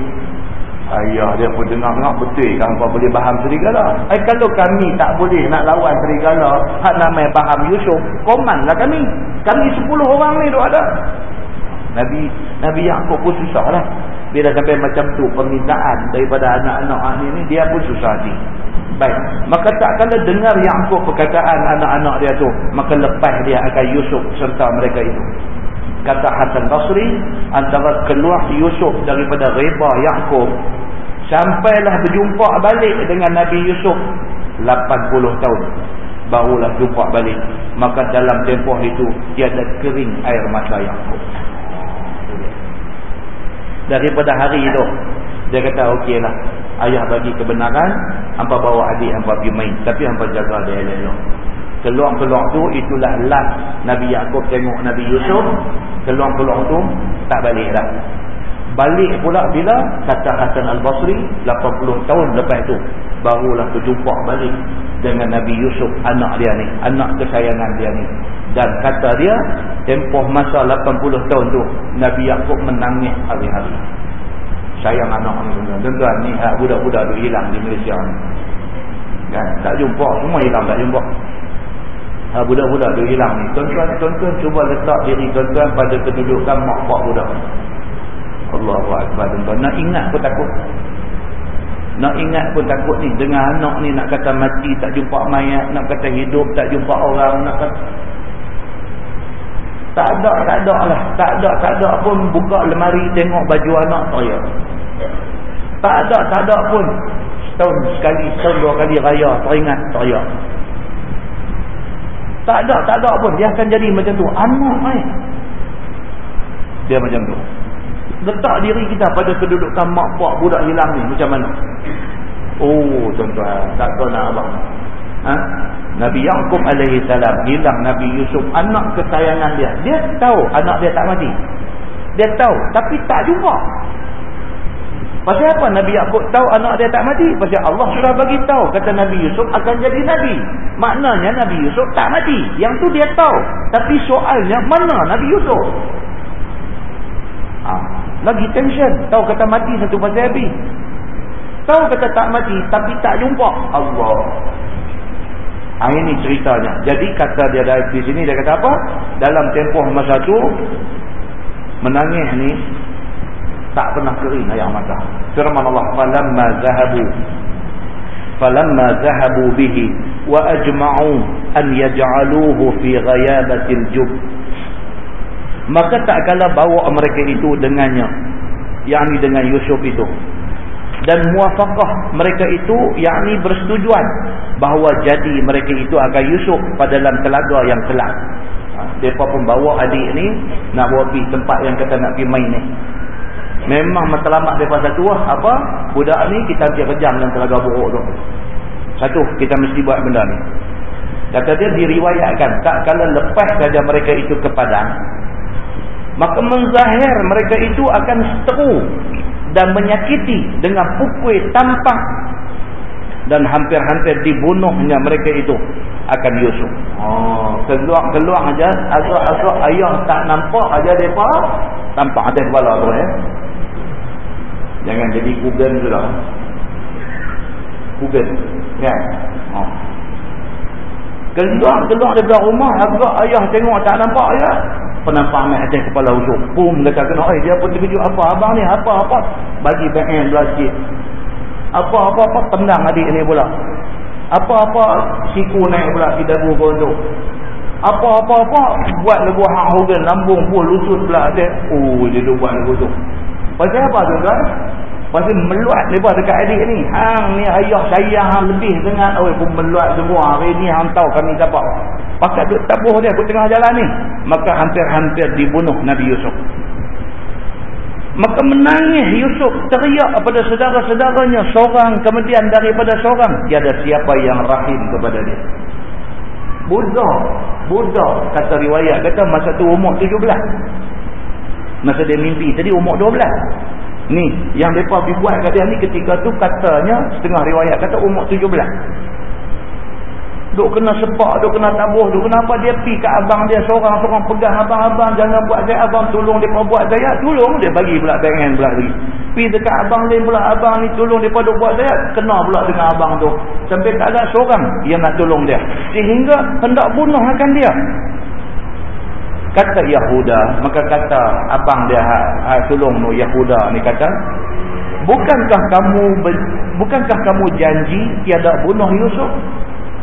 Ayah dia pun dengar-dengar betul kan apa boleh faham serigala. Eh, kalau kami tak boleh nak lawan serigala hak main faham Yusuf komanlah kami. Kami 10 orang ni tu ada. Nabi Nabi Yaakob pun susah lah. Bila sampai macam tu permintaan daripada anak-anak ni ni dia pun susah hati. Baik. Maka tak kala dengar Yaqub perkataan anak-anak dia tu, maka lepas dia akan Yusuf serta mereka itu. Kata Hasan Basri, antara keluar Yusuf daripada riba Yaqub sampailah berjumpa balik dengan Nabi Yusuf 80 tahun. Barulah jumpa balik. Maka dalam tempoh itu tiada kering air mata Yaqub daripada hari itu dia kata okeylah ayah bagi kebenaran hampa bawa adik hampa pergi main. Tapi hampa jaga dia elok keluar-keluar tu itulah last Nabi Yaakob tengok Nabi Yusuf. Keluar-keluar tu tak balik dah. Balik pula bila? Kata Hasan Al-Basri 80 tahun lepas tu. Barulah terjumpa balik dengan Nabi Yusuf anak dia ni. Anak kesayangan dia ni. Dan kata dia tempoh masa 80 tahun tu Nabi Yaakob menangis hari-hari sayang anak ni. Tuan-tuan ni budak-budak tu hilang di Malaysia ni. Kan? Tak jumpa semua hilang tak jumpa. Ha, budak-budak tu hilang ni. Tuan-tuan cuba letak diri tuan-tuan pada kedudukan mak-mak budak Allahu Akbar tuan-tuan. Nak ingat pun takut. Nak ingat pun takut ni. Dengan anak ni nak kata mati tak jumpa mayat nak kata hidup tak jumpa orang nak kata tak ada, tak ada lah. Tak ada, tak ada pun buka lemari tengok baju anak. Saya. Tak ada, tak ada pun. Setahun sekali, setahun dua kali raya teringat saya. Tak ada, tak ada pun. Dia akan jadi macam tu. Anak mai. Dia macam tu. Letak diri kita pada kedudukan mak buat budak hilang ni. Macam mana? Oh, tuan-tuan. Tak tahu nak abang. Ha? Nabi Yaakob alaihi salam hilang Nabi Yusuf anak kesayangan dia. Dia tahu anak dia tak mati. Dia tahu tapi tak jumpa. Pasal apa Nabi Yaakob tahu anak dia tak mati? Pasal Allah sudah bagi tahu kata Nabi Yusuf akan jadi nabi. Maknanya Nabi Yusuf tak mati. Yang tu dia tahu. Tapi soalnya mana Nabi Yusuf? Ha. lagi tension. Tahu kata mati satu pasal habis. Tahu kata tak mati tapi tak jumpa. Allah. Ha, ini ceritanya. Jadi kata dia di sini dia kata apa? Dalam tempoh masa tu menangis ni tak pernah kering air mata. Firman Allah, "Falamma zahabu falamma zahabu bihi wa ajma'u an yaj'aluhu fi ghayabatil jub." Maka tak kala bawa mereka itu dengannya, yakni dengan Yusuf itu dan muafakah mereka itu yakni bersetujuan bahawa jadi mereka itu akan Yusuf pada dalam telaga yang kelak ha, mereka pun bawa adik ni nak bawa pergi tempat yang kata nak pergi main ni memang matlamat mereka satu lah apa budak ni kita ambil rejam dalam telaga buruk tu satu kita mesti buat benda ni kata dia diriwayatkan tak kala lepas saja mereka itu ke padang maka menzahir mereka itu akan seteru dan menyakiti dengan pukul tampak dan hampir-hampir dibunuhnya mereka itu akan Yusuf. Oh, keluar-keluar aja asal-asal ayah tak nampak aja depa tampak atas kepala tu ya. Jangan jadi kugen sudah. Kugen. Ya. Oh. Keluar-keluar daripada rumah agak ayah tengok tak nampak ya penampak mai atas kepala usuk. Pum kata kena, "Eh, dia pun terkejut apa abang ni? Apa-apa?" Bagi PM belah sikit. Apa-apa-apa tendang adik ni pula. Apa-apa siku naik pula di dagu kau tu. Apa-apa-apa buat lagu hak hogan lambung pun lusut pula atas. Oh, dia tu buat lagu tu. Pasal apa tu kan? Pasti meluat lepas dekat adik ni. Hang ni ayah saya hang lebih dengan. Oh pun meluat semua. Hari ni hang tahu kami siapa. Pakat duk tabuh dia ke tengah jalan ni. Maka hampir-hampir dibunuh Nabi Yusuf. Maka menangis Yusuf teriak kepada saudara-saudaranya. Seorang kemudian daripada seorang. Tiada siapa yang rahim kepada dia. Buddha. Buddha kata riwayat. Kata masa tu umur 17. Masa dia mimpi tadi umur 12. Ni, yang mereka pergi buat kat dia ni ketika tu katanya, setengah riwayat kata umur 17. Duk kena sepak, duk kena tabuh, duk kena apa, dia pergi kat abang dia seorang-seorang pegang abang-abang, jangan buat saya, abang tolong dia buat saya, tolong dia bagi pula pengen pula lagi. Pergi dekat abang lain pula, abang ni tolong dia duk buat saya, kena pula dengan abang tu. Sampai tak ada seorang yang nak tolong dia. Sehingga hendak bunuh akan dia kata Yahuda maka kata abang dia ha, ha tolong no Yahuda ni kata bukankah kamu bukankah kamu janji tiada bunuh Yusuf?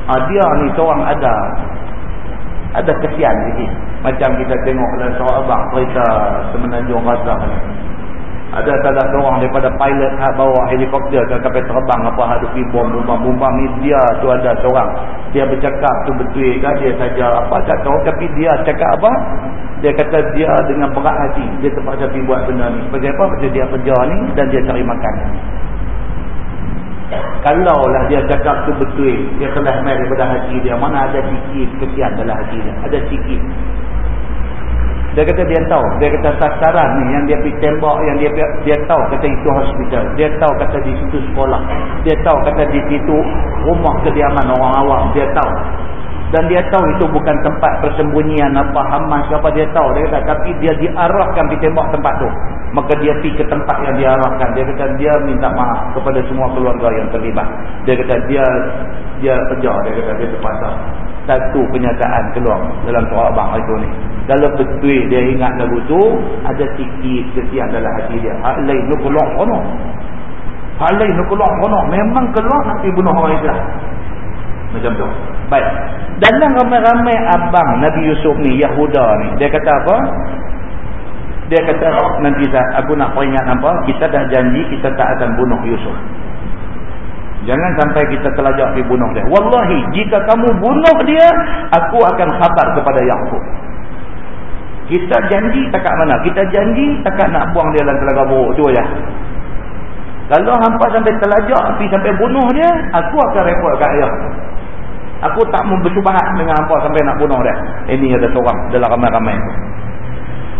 Ha, dia ni seorang ada ada kesian sikit. Macam kita tengok dalam surah abang cerita semenanjung razak ni ada salah seorang daripada pilot hak bawa helikopter ke kapal terbang apa hadapi bom bom-bom ni dia tu ada seorang. Dia bercakap tu betul kan dia saja apa tak tahu. Tapi dia cakap apa? Dia kata dia dengan berat hati. Dia terpaksa pergi buat benda ni. Sebab apa? Sebab dia kerja ni dan dia cari makan. Kalau lah dia cakap tu betul dia kelas main daripada hati dia mana ada sikit kesian dalam hati dia. Ada sikit dia kata dia tahu. Dia kata sasaran ni yang dia pergi tembak yang dia dia tahu kata itu hospital. Dia tahu kata di situ sekolah. Dia tahu kata di situ rumah kediaman orang awam. Dia tahu. Dan dia tahu itu bukan tempat persembunyian apa hamas apa dia tahu. Dia kata tapi dia diarahkan pergi tembak tempat tu. Maka dia pergi ke tempat yang diarahkan. Dia kata dia minta maaf kepada semua keluarga yang terlibat. Dia kata dia dia kerja. Dia kata dia terpaksa. Satu kenyataan keluar dalam surah abang itu ni. Kalau betul dia ingat lagu tu Ada sikit kesian dalam hati dia. Hak lain tu keluar kono. Hak lain tu keluar kono. Memang keluar pergi bunuh orang Islam. Macam tu. Baik. Dalam ramai-ramai abang Nabi Yusuf ni Yahuda ni Dia kata apa? Dia kata nanti aku nak peringat apa Kita dah janji kita tak akan bunuh Yusuf Jangan sampai kita telajak pergi bunuh dia Wallahi jika kamu bunuh dia Aku akan khabar kepada Yaakob kita janji takat mana? Kita janji takat nak buang dia dalam telaga buruk tu aja. Kalau hampa sampai telajak pergi sampai bunuh dia, aku akan report kat ayah. Aku tak mau bersubahat dengan hampa sampai nak bunuh dia. Ini ada seorang dalam ramai-ramai.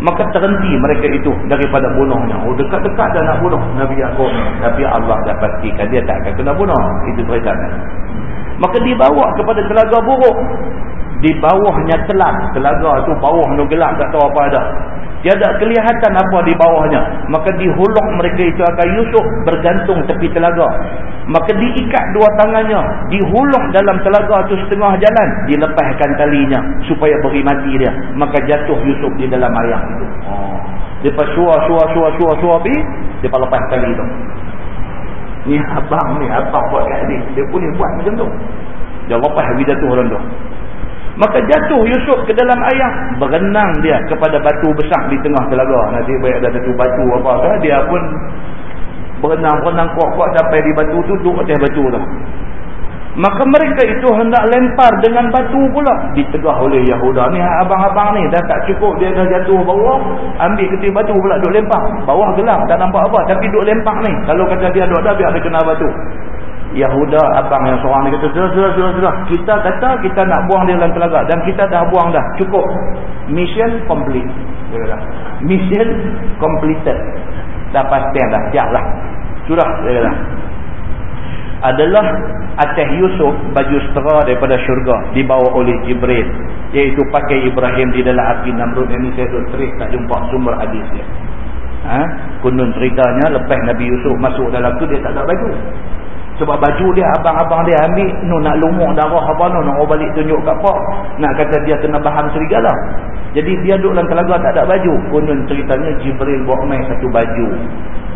Maka terhenti mereka itu daripada bunuhnya. Oh dekat-dekat dah nak bunuh Nabi Yaakob. Tapi Allah dah pastikan dia tak akan kena bunuh. Itu ceritanya. Maka dibawa kepada telaga buruk di bawahnya telan telaga tu bawah gelap tak tahu apa ada tiada kelihatan apa di bawahnya. Maka dihuluk mereka itu akan Yusuf bergantung tepi telaga. Maka diikat dua tangannya dihuluk dalam telaga tu setengah jalan dilepaskan talinya supaya beri mati dia. Maka jatuh Yusuf di dalam air itu. Oh. lepas suar suar suar suar suar pergi dia lepas tali tu. Ni abang ni apa buat kat ni dia pun buat macam tu. Dia lepas jatuh orang tu Maka jatuh Yusuf ke dalam air. Berenang dia kepada batu besar di tengah telaga. Nanti baik ada satu batu apa-apa. Dia pun berenang-berenang kuat-kuat sampai di batu tu. Duduk atas batu tu. Maka mereka itu hendak lempar dengan batu pula. Ditegah oleh Yahuda. Ni abang-abang ni dah tak cukup. Dia dah jatuh bawah. Ambil ketik batu pula duduk lempar. Bawah gelap. Tak nampak apa. Tapi duduk lempar ni. Kalau kata dia duduk dah biar dia kena batu. Yahuda abang yang seorang ni kata sudah sudah sudah sudah. Kita kata kita nak buang dia dalam telaga dan kita dah buang dah. Cukup. Mission complete. Mission completed. Dah pasti dah siap lah sudah dia kata. Adalah atas Yusuf baju setera daripada syurga dibawa oleh Jibril iaitu pakai Ibrahim di dalam api Namrud ini saya tu terik tak jumpa sumber hadis dia. Ha? kunun ceritanya lepas Nabi Yusuf masuk dalam tu dia tak ada baju sebab baju dia abang-abang dia ambil nu nak lumuk darah apa nu nak balik tunjuk kat pak. Nak kata dia kena bahan serigala. Jadi dia duduk dalam telaga tak ada baju. Konon ceritanya Jibril bawa mai satu baju.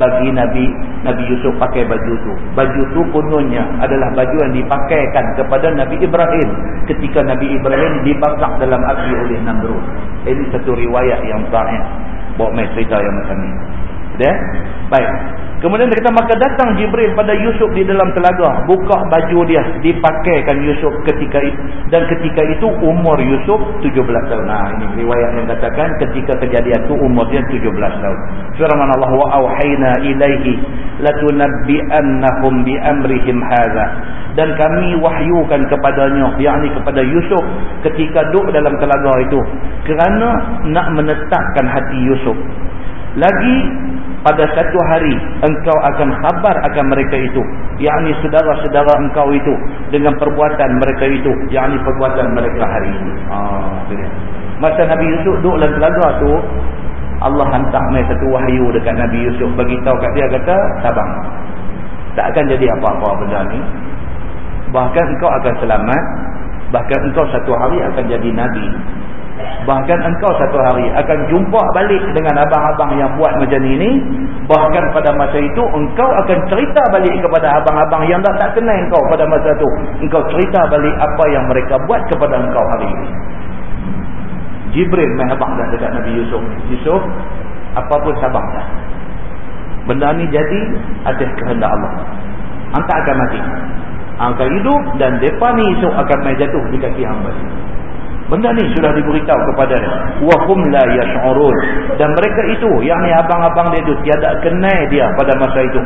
Bagi Nabi Nabi Yusuf pakai baju tu. Baju tu kononnya adalah baju yang dipakaikan kepada Nabi Ibrahim ketika Nabi Ibrahim dibakar dalam api oleh Namrud. Ini satu riwayat yang sahih. Bawa mai cerita yang macam ni dia baik Kemudian dia kata maka datang Jibril pada Yusuf di dalam telaga, buka baju dia, dipakaikan Yusuf ketika itu dan ketika itu umur Yusuf 17 tahun. Nah, ini riwayat yang katakan ketika kejadian itu umur dia 17 tahun. Firman Allah ilaihi latunabbi'annahum bi amrihim hadza. Dan kami wahyukan kepadanya, yakni kepada Yusuf ketika duduk dalam telaga itu kerana nak menetapkan hati Yusuf. Lagi pada satu hari engkau akan khabar akan mereka itu. Yakni saudara-saudara engkau itu dengan perbuatan mereka itu. Yakni perbuatan mereka hari ini. Ah masa Nabi Yusuf duduk dalam telaga tu Allah hantar mai satu wahyu dekat Nabi Yusuf. Bagi tahu kat dia kata sabar. Tak akan jadi apa-apa benda ni. Bahkan engkau akan selamat. Bahkan engkau satu hari akan jadi nabi Bahkan engkau satu hari akan jumpa balik dengan abang-abang yang buat macam ini. Bahkan pada masa itu engkau akan cerita balik kepada abang-abang yang dah tak kenal engkau pada masa itu. Engkau cerita balik apa yang mereka buat kepada engkau hari ini. Jibril main abang dah dekat Nabi Yusuf. Yusuf, apa pun dah. Benda ni jadi atas kehendak Allah. Angkat akan mati. Angkat hidup dan mereka ni esok akan main jatuh di kaki hamba. Benda ni sudah diberitahu kepada dia. Wahum la yash'urun. Dan mereka itu, yang ni abang-abang dia itu, tiada kenal dia pada masa itu.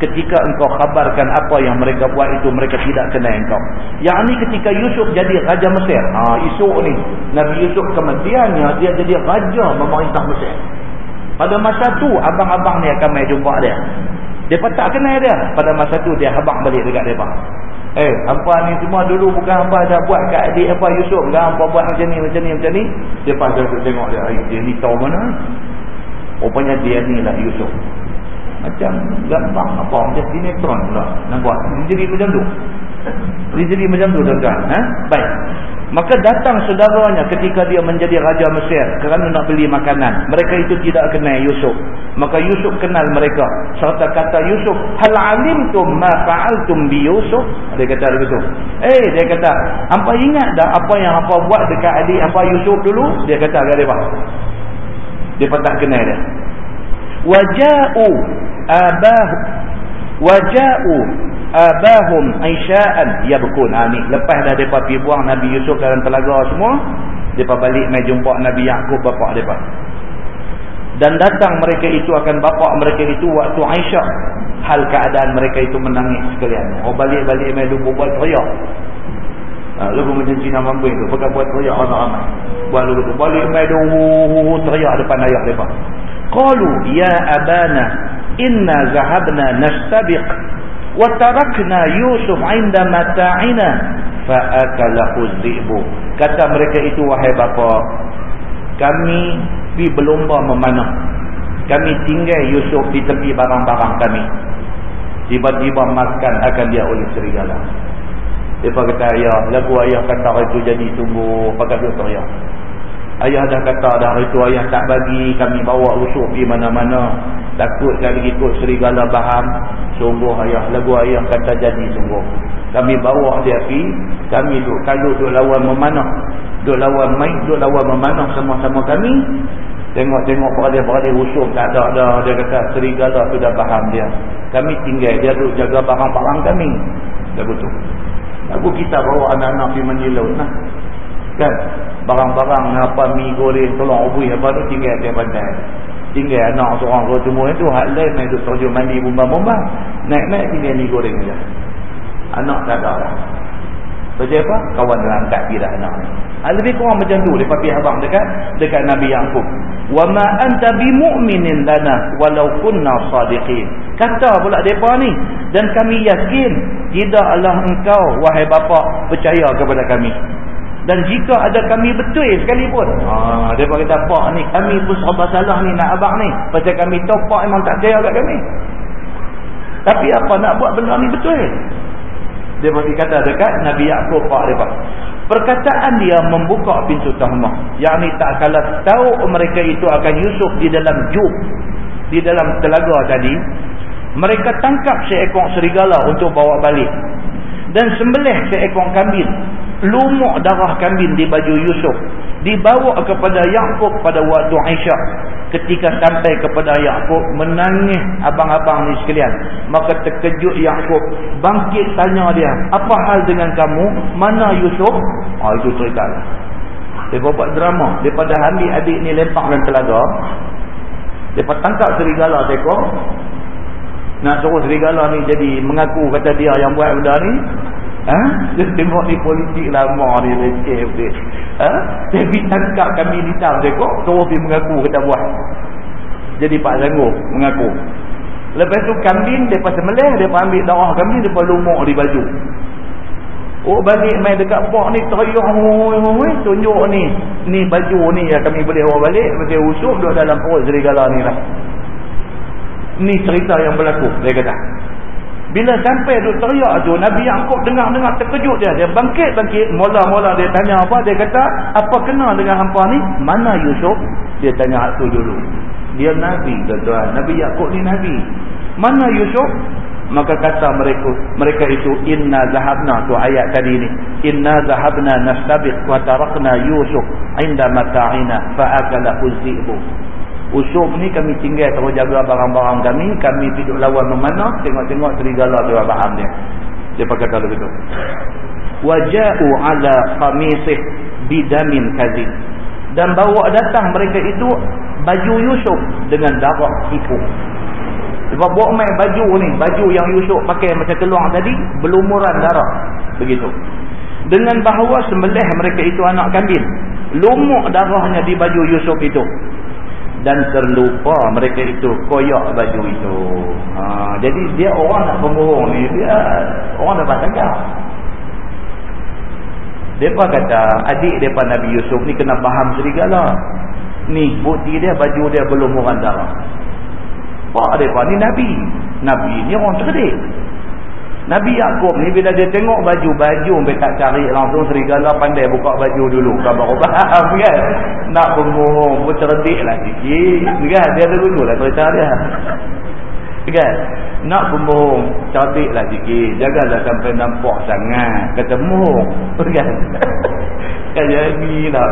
Ketika engkau khabarkan apa yang mereka buat itu, mereka tidak kenal engkau. Yang ni ketika Yusuf jadi Raja Mesir. Ha, esok ni, Nabi Yusuf kemudiannya, dia jadi Raja memerintah Mesir. Pada masa tu abang-abang ni akan main jumpa dia. Dia tak kenal dia. Pada masa tu, dia habang balik dekat dia. Eh, hampa ni semua dulu bukan hampa dah buat kat adik apa Yusuf kan hampa buat macam ni macam ni macam ni. Dia pasal tu tengok dia, ai dia ni tahu mana? Rupanya dia ni lah Yusuf. Macam gampang apa macam sinetron pula buat. Dia jadi macam tu. Dia jadi macam tu tuan-tuan, ha? Baik. Maka datang saudaranya ketika dia menjadi Raja Mesir kerana nak beli makanan. Mereka itu tidak kenal Yusuf. Maka Yusuf kenal mereka. Serta kata Yusuf, Hal alimtum ma fa'altum bi Yusuf? Dia kata begitu. Eh, dia kata, Apa ingat dah apa yang apa buat dekat adik apa Yusuf dulu? Dia kata agak dia Dia pun tak kenal dia. Waja'u abahu. Waja'u abahum aisya'an yabkun. Ha, ni lepas dah depa pi buang Nabi Yusuf dalam telaga semua depa balik mai jumpa Nabi Yakub bapa depa. Dan datang mereka itu akan bapa mereka itu waktu Aisyah. Hal keadaan mereka itu menangis sekalian. Oh balik-balik mai dulu buat teriak ha, lagu macam Cina mampu itu. Pakai buat teriak ramai-ramai buat lagu tu balik mai dulu teriak depan ayah depa. Qalu ya abana inna zahabna nastabiq watarakna Yusuf inda mata'ina fa'akalahu dhi'bu kata mereka itu wahai bapa kami pi berlomba memanah. Kami tinggal Yusuf di tepi barang-barang kami. Tiba-tiba makan akan dia oleh serigala. Dia kata ayah lagu ayah kata itu jadi sungguh pakai dia teriak Ayah dah kata dah hari tu ayah tak bagi kami bawa Yusuf pergi mana-mana. Takut kali ikut serigala baham. Sungguh ayah, lagu ayah kata jadi sungguh. Kami bawa dia pergi, kami duk kalau duk lawan memanah. Duk lawan main, duk lawan memanah sama-sama kami. Tengok-tengok beradik-beradik Yusuf tak ada dah. Dia kata serigala tu dah baham dia. Kami tinggal, dia duk jaga barang-barang kami. Lagu tu. Lagu kita bawa anak-anak pergi menyilau. Nah kan? Barang-barang apa mi goreng tolong ubi apa tu tinggal dia pandai. Tinggal anak seorang kau cuma itu hak lain naik duk terjun mandi bumba-bumba naik-naik tinggal mi goreng je anak tak ada. Lah sebab apa? Kawan dia angkat kira anak ni. Ha, lebih kurang macam tu lepas pihak abang dekat dekat Nabi Yaakub wa ma anta bimu'minin lana walau kunna sadiqin. Kata pula mereka ni. Dan kami yakin tidaklah engkau wahai bapa percaya kepada kami dan jika ada kami betul sekalipun. Ha, dia kata pak ni kami pun serba salah ni nak abang ni. Pasal kami tahu pak memang tak percaya kat kami. Tapi apa nak buat benda ni betul? Dia bagi kata dekat Nabi Yaakob pak dia pak perkataan dia membuka pintu tahmah. Yang ni tak kalah tahu mereka itu akan Yusuf di dalam jub di dalam telaga tadi mereka tangkap seekor serigala untuk bawa balik. Dan sembelih seekor kambing lumuk darah kambing di baju Yusuf. Dibawa kepada Yaakob pada waktu Aisyah. Ketika sampai kepada Yaakob menangis abang-abang ni sekalian. Maka terkejut Yaakob bangkit tanya dia apa hal dengan kamu? Mana Yusuf? Oh, itu cerita. Lah dia buat drama. Daripada ambil adik ni lempak dan telaga. Dia tangkap serigala tekor nak suruh serigala ni jadi mengaku kata dia yang buat benda ni Ha? Dia tengok ni politik lama ni leceh betul. Ha? Dia pergi tangkap kami di tam dia kok terus pergi mengaku kata buat. Jadi Pak Sanggup mengaku. Lepas tu kambing dia pasal meleh dia ambil darah kambing dia lumuk di baju. Oh balik main dekat pok ni teriak oi tunjuk ni. Ni baju ni yang kami boleh bawa balik mesti usuk duduk dalam perut serigala ni lah. Ni cerita yang berlaku dia kata. Bila sampai tu teriak tu Nabi Yaakob dengar-dengar terkejut dia. Dia bangkit-bangkit. Mula-mula dia tanya apa? Dia kata apa kena dengan hampa ni? Mana Yusuf? Dia tanya tu dulu. Dia Nabi tuan-tuan. Nabi Yaakob ni Nabi. Mana Yusuf? Maka kata mereka mereka itu inna zahabna tu ayat tadi ni. Inna zahabna nastabiq wa tarakna Yusuf inda mata'ina fa'akala huzi'bu. Usuk ni kami tinggal terus jaga barang-barang kami. Kami hidup lawan memanah. Tengok-tengok serigala tu faham dia. Dia pakai kata begitu. Waja'u ala khamisih bidamin kazin. Dan bawa datang mereka itu baju Yusuf dengan darah tipu. Sebab bawa main baju ni. Baju yang Yusuf pakai macam keluar tadi. Belumuran darah. Begitu. Dengan bahawa sembelih mereka itu anak kambing. Lumuk darahnya di baju Yusuf itu dan terlupa mereka itu koyak baju itu. Ha, jadi dia orang nak pembohong ni dia orang dapat tangkap. Depa kata adik depa Nabi Yusuf ni kena faham serigala. Ni bukti dia baju dia belum orang darah. Pak depa ni Nabi. Nabi ni orang cerdik. Nabi Yaakob ni bila dia tengok baju-baju sampai tak cari langsung serigala pandai buka baju dulu. Kan baru (laughs) faham kan? Nak berbohong pun cerdik lah sikit. Kan? Dia ada dulu lah cerita dia. (laughs) Kan? Nak berbohong cerdik lah sikit. Janganlah sampai nampak sangat. Ketemu. (laughs) Kan? Kan jadi lah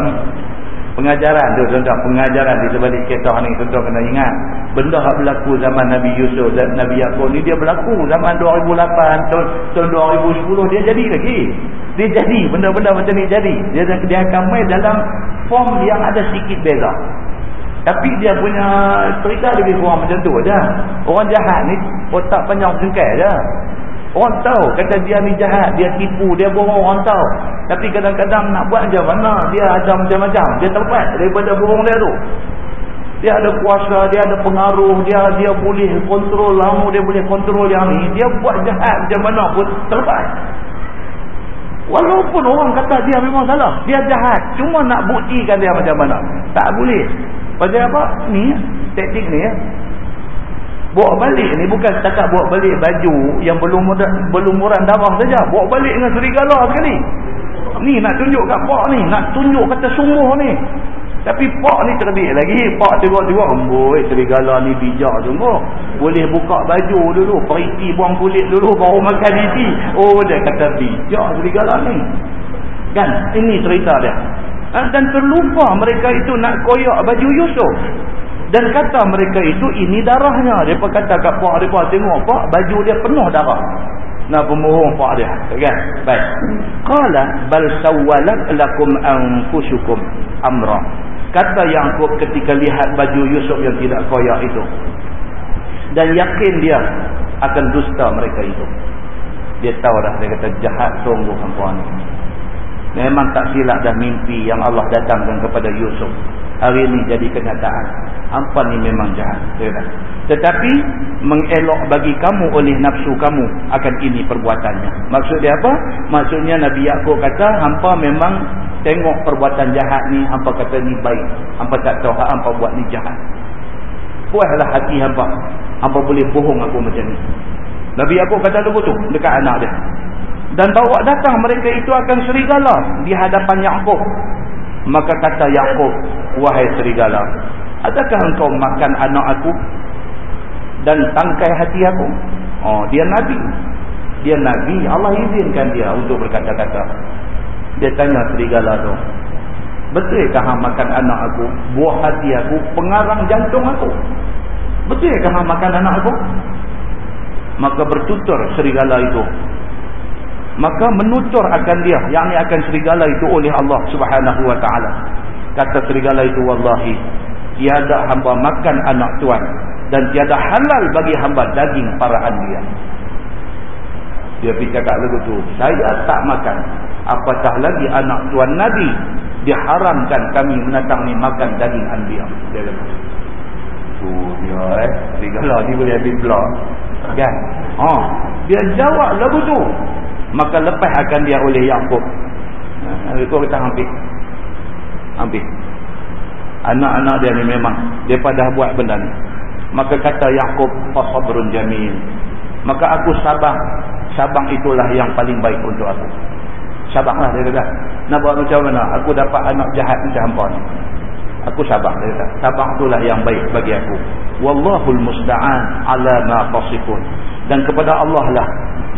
pengajaran tu tuan-tuan pengajaran di sebalik kisah ni tuan-tuan kena ingat. Benda yang berlaku zaman Nabi Yusuf dan Nabi Yaakob ni dia berlaku zaman 2008 tahun, tahun 2010 dia jadi lagi. Dia jadi benda-benda macam ni jadi. Dia, dia akan main dalam form yang ada sedikit beza. Tapi dia punya cerita lebih kurang macam tu je. Orang jahat ni otak panjang sengkai je Orang tahu kata dia ni jahat, dia tipu, dia bohong orang tahu. Tapi kadang-kadang nak buat macam mana, dia ada macam-macam. Dia terlepas daripada bohong dia tu. Dia ada kuasa, dia ada pengaruh, dia dia boleh kontrol lama, dia boleh kontrol yang ni. Dia buat jahat macam mana pun terlepas. Walaupun orang kata dia memang salah, dia jahat. Cuma nak buktikan dia macam mana. Tak boleh. Pasal apa? Ni, teknik ni ya. Bawa balik ni bukan setakat bawa balik baju yang belum berlumuran darah saja. Bawa balik dengan serigala sekali. Ni nak tunjuk kat pak ni. Nak tunjuk kata sungguh ni. Tapi pak ni cerdik lagi. Pak tengok-tengok. Amboi serigala ni bijak sungguh. Boleh buka baju dulu. Periti buang kulit dulu. Baru makan isi. Oh dia kata bijak serigala ni. Kan? Ini cerita dia. Ha? Dan terlupa mereka itu nak koyak baju Yusuf. Dan kata mereka itu ini darahnya. Pun kata kat pak dia tengok pak baju dia penuh darah. Nak pemohong pak dia. Kan? Baik. Qala bal sawwalat lakum anfusukum amra. Kata Yaqub ketika lihat baju Yusuf yang tidak koyak itu. Dan yakin dia akan dusta mereka itu. Dia tahu dah dia kata jahat sungguh hangpa ni. Memang tak silap dah mimpi yang Allah datangkan kepada Yusuf hari ini jadi kenyataan. Hampa ni memang jahat. Tetapi mengelok bagi kamu oleh nafsu kamu akan ini perbuatannya. Maksud dia apa? Maksudnya Nabi Yaakob kata hampa memang tengok perbuatan jahat ni hampa kata ni baik. Hampa tak tahu hampa buat ni jahat. Puaslah hati hampa. Hampa boleh bohong aku macam ni. Nabi Yaakob kata begitu dekat anak dia. Dan bawa datang mereka itu akan serigala di hadapan Yaakob Maka kata Yaakob, wahai serigala, adakah engkau makan anak aku dan tangkai hati aku? Oh, dia nabi. Dia nabi, Allah izinkan dia untuk berkata-kata. Dia tanya serigala tu. Betul ke hang makan anak aku? Buah hati aku, pengarang jantung aku. Betul ke hang makan anak aku? Maka bertutur serigala itu. Maka menutur akan dia, yang ini akan serigala itu oleh Allah Subhanahu wa taala. Kata serigala itu wallahi, tiada hamba makan anak tuan dan tiada halal bagi hamba daging para anbiya. Dia pergi cakap lagu tu, saya tak makan. Apatah lagi anak tuan Nabi diharamkan kami mendatangi makan daging anbiya. Dia kata. Oh, dia eh. Serigala ni boleh habis blok. Kan? Ha. Dia jawab lagu tu. Maka lepas akan dia oleh Yaakob. Ha, Kau kata hampir. Hampir. Anak-anak dia ni memang. Dia pada buat benda ni. Maka kata Yaakob. Fasabrun jamil. Maka aku sabar. Sabar itulah yang paling baik untuk aku. Sabarlah dia kata. Nak buat macam mana? Aku dapat anak jahat macam hampa ni. Aku sabar dia kata. Sabar itulah yang baik bagi aku. Wallahul musta'an ala ma tasifun. Dan kepada Allah lah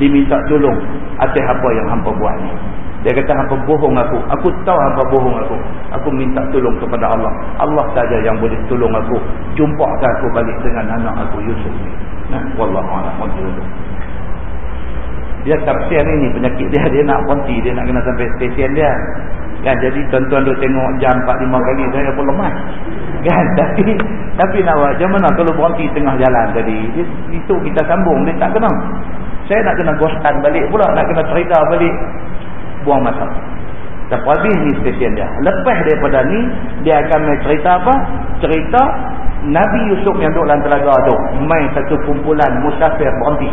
diminta tolong atas apa yang hampa buat ni. Dia kata hampa bohong aku. Aku tahu hampa bohong aku. Aku minta tolong kepada Allah. Allah saja yang boleh tolong aku. Jumpakan aku balik dengan anak aku Yusuf ni. Nah, wallahu a'lam dia tafsir ni penyakit dia dia nak berhenti dia nak kena sampai stesen dia. Kan jadi tuan-tuan duk tengok jam 4-5 kali saya pun lemah kan (laughs) tapi tapi nak buat macam mana? Kalau berhenti tengah jalan tadi itu kita sambung dia tak kena. Saya nak kena ghostan balik pula nak kena cerita balik. Buang masa. Tapi habis ni stesen dia. Lepas daripada ni dia akan main cerita apa? Cerita Nabi Yusuf yang duduk dalam telaga tu. Main satu kumpulan musafir berhenti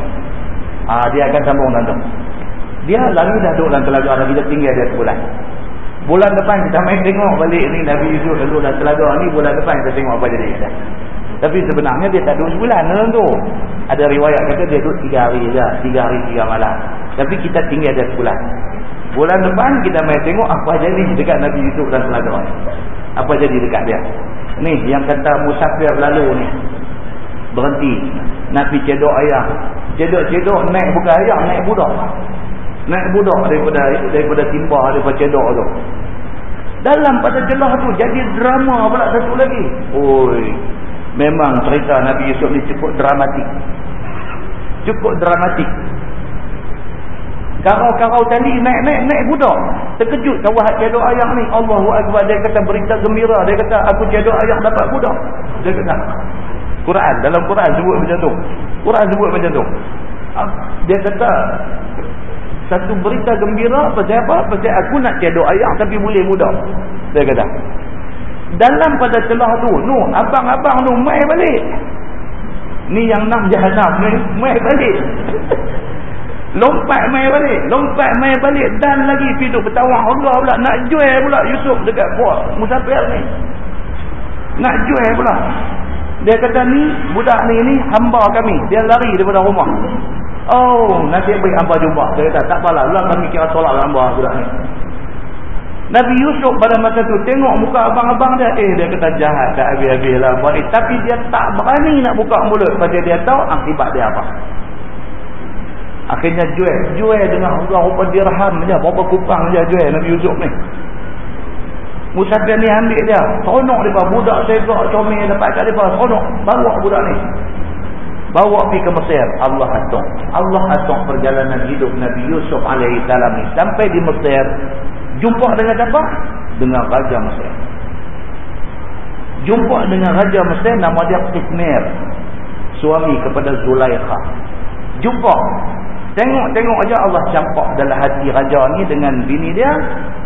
ha, dia akan sambung tuan dia lagi dah duduk dalam telaga Nabi dah tinggal dia sebulan. Bulan depan kita main tengok balik ni Nabi Yusuf duduk dalam telaga ni bulan depan kita tengok apa jadi dia. tapi sebenarnya dia tak duduk sebulan dalam tu ada riwayat kata dia duduk tiga hari je tiga hari tiga malam. Tapi kita tinggal dia sebulan. Bulan depan kita main tengok apa jadi dekat Nabi Yusuf dan telaga apa jadi dekat dia? Ni yang kata musafir lalu ni berhenti. Pergi cedok ayam cedok-cedok naik bukan ayam naik budak. Naik budak daripada daripada timba daripada cedok tu. Dalam pada celah tu jadi drama pula satu lagi. Oi memang cerita Nabi Yusuf ni cukup dramatik. Cukup dramatik. Karau-karau tadi naik-naik naik budak. Terkejut kawah cedok ayam ni. Allahu Akbar. Dia kata berita gembira. Dia kata aku cedok ayam dapat budak. Dia kata Quran. Dalam Quran sebut macam tu. Quran sebut macam tu. Ah, dia kata satu berita gembira pasal apa? Pasal aku nak tiada ayam tapi boleh mudah dia kata dalam pada celah tu nu abang-abang tu mai balik. Ni yang enam jahanam ni mai balik. (laughs) Lompat mai balik lompat mai balik dan lagi hidup bertawang. Allah pula nak jual pula Yusuf dekat buat musafir ni. Nak jual pula dia kata ni budak ni ni hamba kami. Dia lari daripada rumah. Oh, nanti bagi hamba jumpa. Dia kata tak apalah. Lah kami kira tolak hamba budak ni. Nabi Yusuf pada masa tu tengok muka abang-abang dia. Eh dia kata jahat tak habis-habis lah. Tapi dia tak berani nak buka mulut. Pasal dia tahu akibat dia apa. Akhirnya jual. Jual dengan berapa dirham je. Berapa kupang je jual Nabi Yusuf ni. Musafir ni ambil dia. Seronok dia. Budak segak comel dapat kat dia. Seronok. Bawa budak ni. Bawa pergi ke Mesir. Allah atung. Allah atung perjalanan hidup Nabi Yusuf AS ni. Sampai di Mesir. Jumpa dengan siapa? Dengan Raja Mesir. Jumpa dengan Raja Mesir. Nama dia Qismir. Suami kepada Zulaikha. Jumpa. Tengok-tengok aja Allah campak dalam hati raja ni dengan bini dia.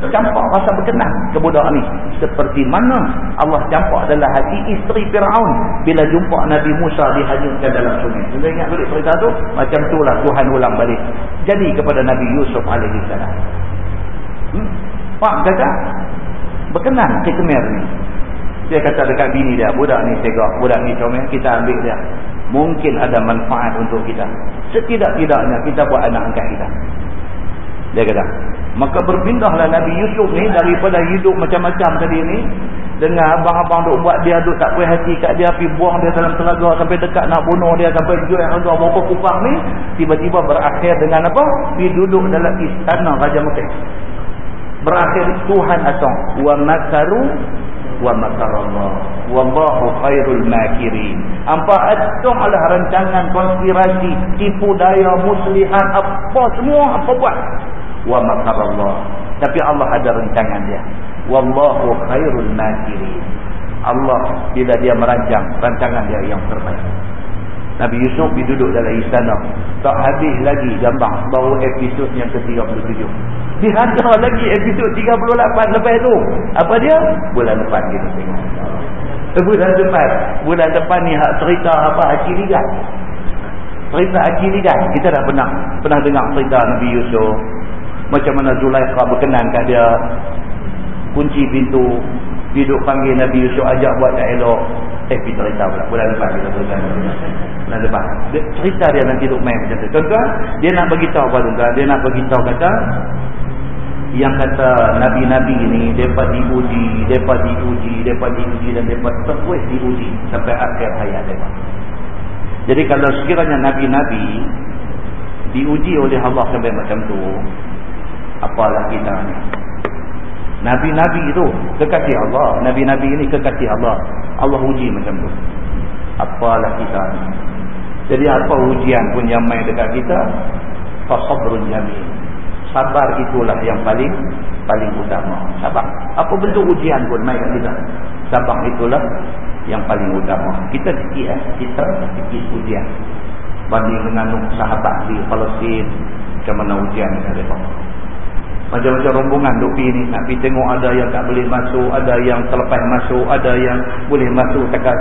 Campak rasa berkenan ke budak ni. Seperti mana Allah campak dalam hati isteri Fir'aun. Bila jumpa Nabi Musa dihanyutkan dalam sungai. Anda ingat balik cerita tu? Macam tu lah Tuhan ulang balik. Jadi kepada Nabi Yusuf AS. Hmm? Pak kata. Berkenan ke kemir ni. Dia kata dekat bini dia. Budak ni tegak. Budak ni comel. Kita ambil dia mungkin ada manfaat untuk kita. Setidak-tidaknya kita buat anak angkat kita. Dia kata maka berpindahlah Nabi Yusuf ni daripada hidup macam-macam tadi ni dengan abang-abang duk buat dia duk tak puas hati kat dia pergi buang dia dalam telaga sampai dekat nak bunuh dia sampai jual harga berapa kupang ni tiba-tiba berakhir dengan apa? Pergi duduk dalam istana Raja Mesir berakhir Tuhan asong. Wa makaru wa makarallah. Wallahu khairul makirin. Apa adalah rancangan konspirasi tipu daya muslihat apa semua apa buat. Wa makarallah. Tapi Allah ada rancangan dia. Wallahu khairul makirin. Allah bila dia merancang rancangan dia yang terbaik. Nabi Yusuf duduk dalam istana. Tak habis lagi gambar baru episod yang ke-37. Dihadar lagi episod 38 lepas tu. Apa dia? Bulan depan kita tengok. Eh, bulan depan. Bulan depan ni hak cerita apa Haji Ligat. Cerita Haji Ligat. Kita dah pernah pernah dengar cerita Nabi Yusuf. Macam mana Zulaikha berkenan kat dia. Kunci pintu. Duduk panggil Nabi Yusuf ajak buat tak elok. Eh, kita cerita pula. Bulan depan kita cerita. Bulan. Dia, cerita dia nanti duduk main macam tu. Tuan-tuan, dia nak beritahu apa tuan Dia nak beritahu kata, yang kata Nabi-Nabi ni, mereka diuji, mereka diuji, mereka diuji dan mereka terus diuji sampai akhir hayat mereka. Jadi kalau sekiranya Nabi-Nabi diuji oleh Allah sampai macam tu, apalah kita ni. Nabi-Nabi itu kekasih Allah. Nabi-Nabi ini kekasih Allah. Allah uji macam tu. Apalah kita ni. Jadi apa ujian pun yang main dekat kita. Fasabrun jamil. Sabar itulah yang paling paling utama. Sabar. Apa bentuk ujian pun dekat kita. Sabar itulah yang paling utama. Kita sikit eh. Kita sikit ujian. Banding dengan sahabat di Palestin. Macam mana ujian mereka. Macam-macam rombongan duk pergi ni. Nak pergi tengok ada yang tak boleh masuk. Ada yang terlepas masuk. Ada yang boleh masuk dekat,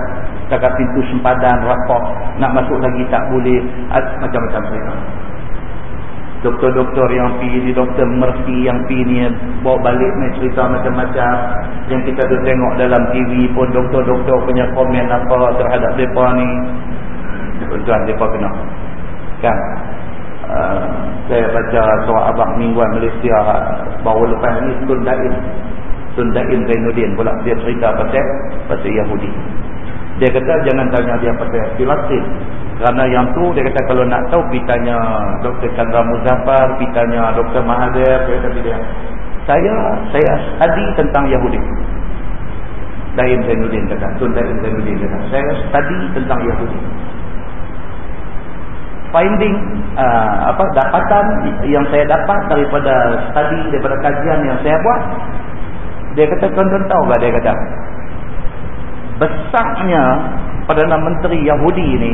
dekat pintu sempadan, rapat. Nak masuk lagi tak boleh. Macam-macam cerita. Doktor-doktor yang pergi. Doktor Murphy yang pergi. Bawa balik ni cerita macam-macam. Yang kita tu tengok dalam TV pun. Doktor-doktor punya komen apa terhadap mereka ni. Tuan-tuan mereka kena. Kan? Uh, saya baca surah abang mingguan Malaysia baru lepas ni Tun Dain Tun Dain Zainuddin pula dia cerita pasal pasal Yahudi dia kata jangan tanya dia pasal Filastin kerana yang tu dia kata kalau nak tahu pergi tanya Dr. Chandra Muzaffar pergi tanya Dr. Mahathir kata dia saya saya study tentang Yahudi Dain Zainuddin kata Tun Dain Zainuddin kata saya study tentang Yahudi finding uh, apa dapatan yang saya dapat daripada study daripada kajian yang saya buat dia kata tuan-tuan tahu tak dia kata besarnya Perdana Menteri Yahudi ini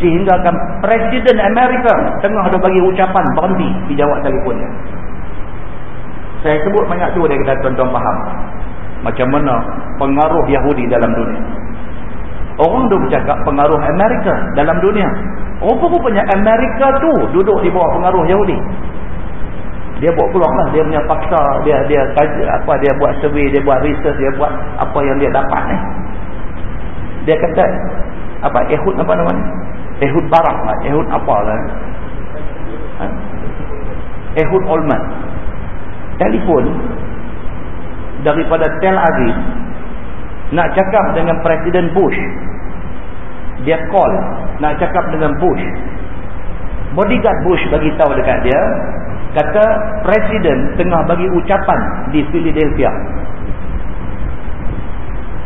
sehingga kan Presiden Amerika tengah ada bagi ucapan berhenti di jawab telefonnya saya sebut banyak tu dia kata tuan-tuan faham macam mana pengaruh Yahudi dalam dunia orang tu bercakap pengaruh Amerika dalam dunia Rupa-rupanya Amerika tu duduk di bawah pengaruh Yahudi. Dia buat keluar lah dia punya paksa, dia dia kaji, apa dia buat survey, dia buat research, dia buat apa yang dia dapat ni. Dia kata apa Ehud apa nama ni? Ehud Barak lah, Ehud apa lah. Ha? Ehud Olman. Telefon daripada Tel Aviv nak cakap dengan Presiden Bush dia call nak cakap dengan Bush bodyguard Bush bagi tahu dekat dia kata presiden tengah bagi ucapan di Philadelphia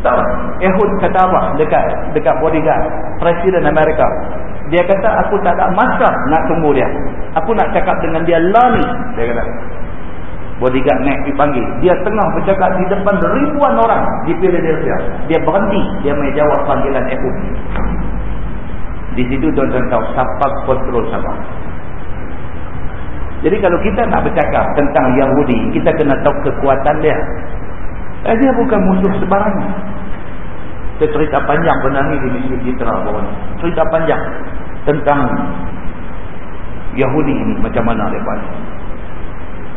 tahu Ehud kata apa dekat dekat bodyguard presiden Amerika dia kata aku tak ada masa nak tunggu dia. Aku nak cakap dengan dia lah ni. Dia kata. Bodyguard naik dipanggil. Dia tengah bercakap di depan ribuan orang. Di Philadelphia dia berhenti. Dia mai jawab panggilan Ehud di situ tuan-tuan tahu siapa kontrol siapa. Jadi kalau kita nak bercakap tentang Yahudi, kita kena tahu kekuatan dia. Eh, dia bukan musuh sebarang. Saya cerita panjang benar ni di Citra bawah Cerita panjang tentang Yahudi ini macam mana dia buat.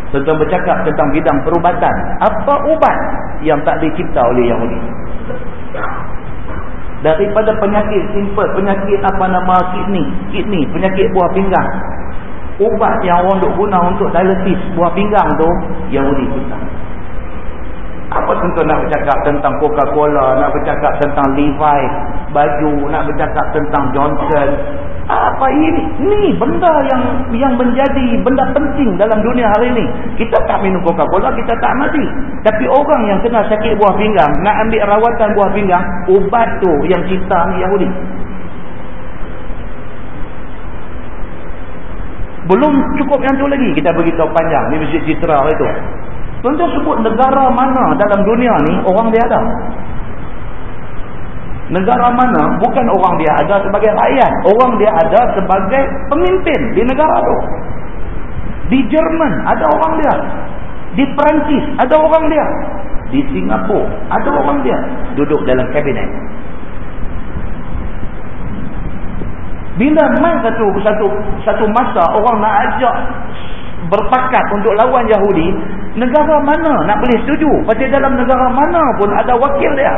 Tentang bercakap tentang bidang perubatan. Apa ubat yang tak dicipta oleh Yahudi? daripada penyakit simple penyakit apa nama kidney kidney penyakit buah pinggang ubat yang orang duk guna untuk dialysis buah pinggang tu Yahudi kita apa tentu nak bercakap tentang Coca-Cola nak bercakap tentang Levi baju nak bercakap tentang Johnson Apa ini? Ni benda yang yang menjadi benda penting dalam dunia hari ini. Kita tak minum Coca-Cola, kita tak mati. Tapi orang yang kena sakit buah pinggang, nak ambil rawatan buah pinggang, ubat tu yang cipta ni Yahudi. Belum cukup yang tu lagi. Kita beritahu panjang. Ni Masjid Citra itu. Tuan-tuan sebut negara mana dalam dunia ni orang dia ada. Negara mana bukan orang dia ada sebagai rakyat. Orang dia ada sebagai pemimpin di negara tu. Di Jerman ada orang dia. Di Perancis ada orang dia. Di Singapura ada orang dia. Duduk dalam kabinet. Bila main satu satu satu masa orang nak ajak berpakat untuk lawan Yahudi, negara mana nak boleh setuju? Pasal dalam negara mana pun ada wakil dia.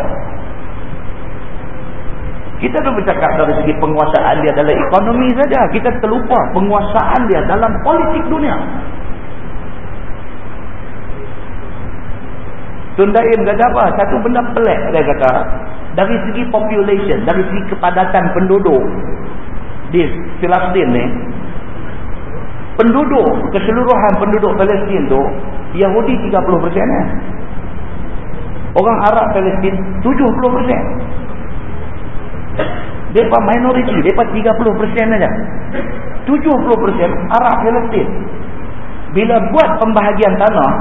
Kita tu bercakap dari segi penguasaan dia dalam ekonomi saja. Kita terlupa penguasaan dia dalam politik dunia. Tundaim kata apa? Satu benda pelik dia kata. Dari segi population, dari segi kepadatan penduduk di Palestin ni penduduk keseluruhan penduduk Palestin tu Yahudi 30% eh. orang Arab Palestin 70% mereka minoriti mereka 30% aja 70% Arab Palestin bila buat pembahagian tanah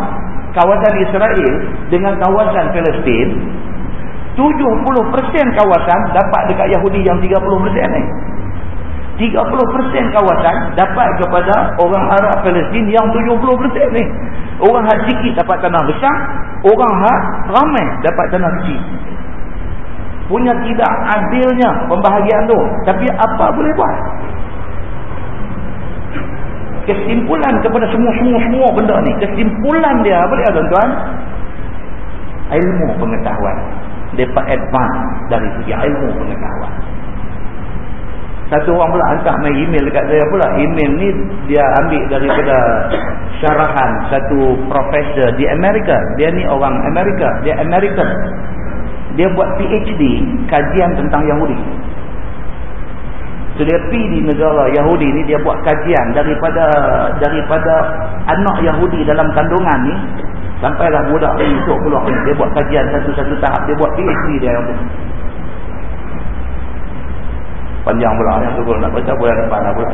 kawasan Israel dengan kawasan Palestin 70% kawasan dapat dekat Yahudi yang 30% ni 30% kawasan dapat kepada orang Arab Palestin yang 70% ni. Orang hak sikit dapat tanah besar, orang hak ramai dapat tanah kecil. Punya tidak adilnya pembahagian tu. Tapi apa boleh buat? Kesimpulan kepada semua-semua-semua benda ni. Kesimpulan dia boleh ada tuan-tuan? Ilmu pengetahuan. Mereka advance dari segi ilmu pengetahuan. Satu orang pula hantar main email dekat saya pula. Email ni dia ambil daripada syarahan satu profesor di Amerika. Dia ni orang Amerika. Dia American. Dia buat PhD kajian tentang Yahudi. So dia pergi di negara Yahudi ni dia buat kajian daripada daripada anak Yahudi dalam kandungan ni sampailah budak ni untuk keluar ni. Dia buat kajian satu-satu tahap. Dia buat PhD dia yang tu panjang pula yang tu nak baca bulan depan lah pula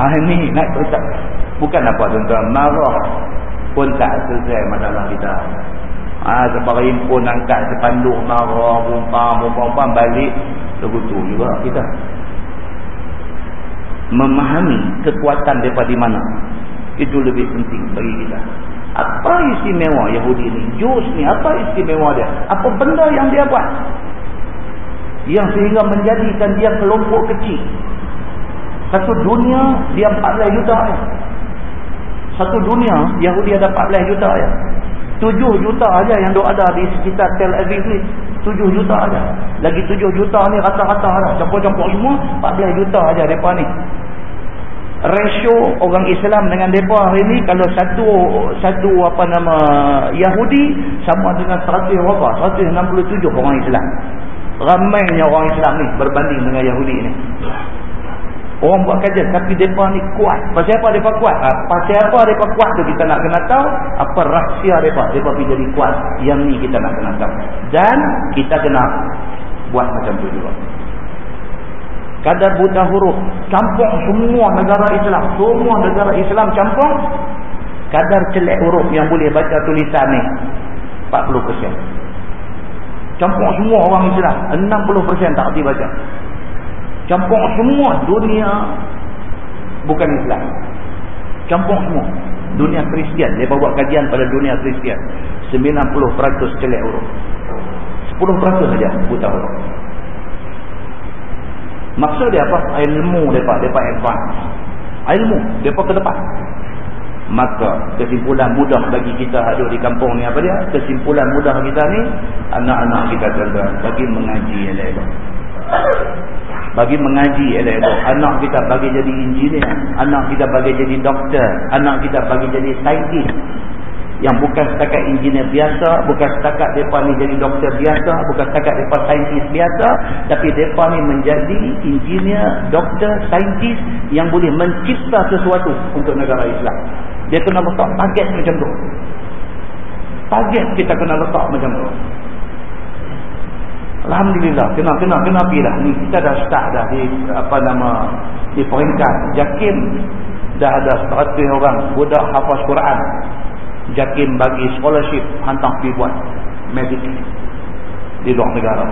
ah ni nak baca bukan apa tuan-tuan marah pun tak selesai masalah kita ah sebab pun angkat sepanduk marah bumpang bumpang balik tergutu juga kita. Memahami kekuatan daripada mana. Itu lebih penting bagi kita. Apa istimewa Yahudi ni? Jus ni apa istimewa dia? Apa benda yang dia buat? Yang sehingga menjadikan dia kelompok kecil. Satu dunia dia 14 juta ya. satu dunia Yahudi ada 14 juta ya. 7 juta aja yang ada di sekitar Tel Aviv ni. 7 juta aja. lagi 7 juta ni rata-rata ada. Campur-campur semua 14 juta aja mereka ni. Ratio orang Islam dengan mereka hari ni kalau satu satu apa nama Yahudi sama dengan 100 berapa? 167 orang Islam. Ramainya orang Islam ni berbanding dengan Yahudi ni orang buat kajian tapi mereka ni kuat pasal apa mereka kuat ha, pasal apa mereka kuat tu kita nak kena tahu apa rahsia mereka mereka pergi jadi kuat yang ni kita nak kena tahu dan kita kena buat macam tu juga kadar buta huruf campur semua negara Islam semua negara Islam campur kadar celek huruf yang boleh baca tulisan ni 40% Campur semua orang Islam. 60% tak arti baca. Campur semua dunia bukan Islam. Campur semua. Dunia Kristian. Dia buat kajian pada dunia Kristian. 90% celek huruf. 10% saja buta huruf. Maksud dia apa? Ilmu mereka. Mereka advance. Ilmu. Mereka ke depan maka kesimpulan mudah bagi kita ada di kampung ni apa dia kesimpulan mudah kita ni anak-anak kita tuan-tuan bagi mengaji elok bagi mengaji elok anak kita bagi jadi engineer. Anak kita bagi jadi doktor. Anak kita bagi jadi saintis. Yang bukan setakat engineer biasa bukan setakat mereka ni jadi doktor biasa bukan setakat mereka saintis biasa tapi mereka ni menjadi engineer doktor saintis yang boleh mencipta sesuatu untuk negara Islam. Dia kena letak target macam tu. Target kita kena letak macam tu Alhamdulillah kena kena kena pergi dah ni kita dah start dah di apa nama di peringkat Jakim dah ada 100 orang budak hafaz Quran. Jakim bagi scholarship hantar pergi buat medic di luar negara.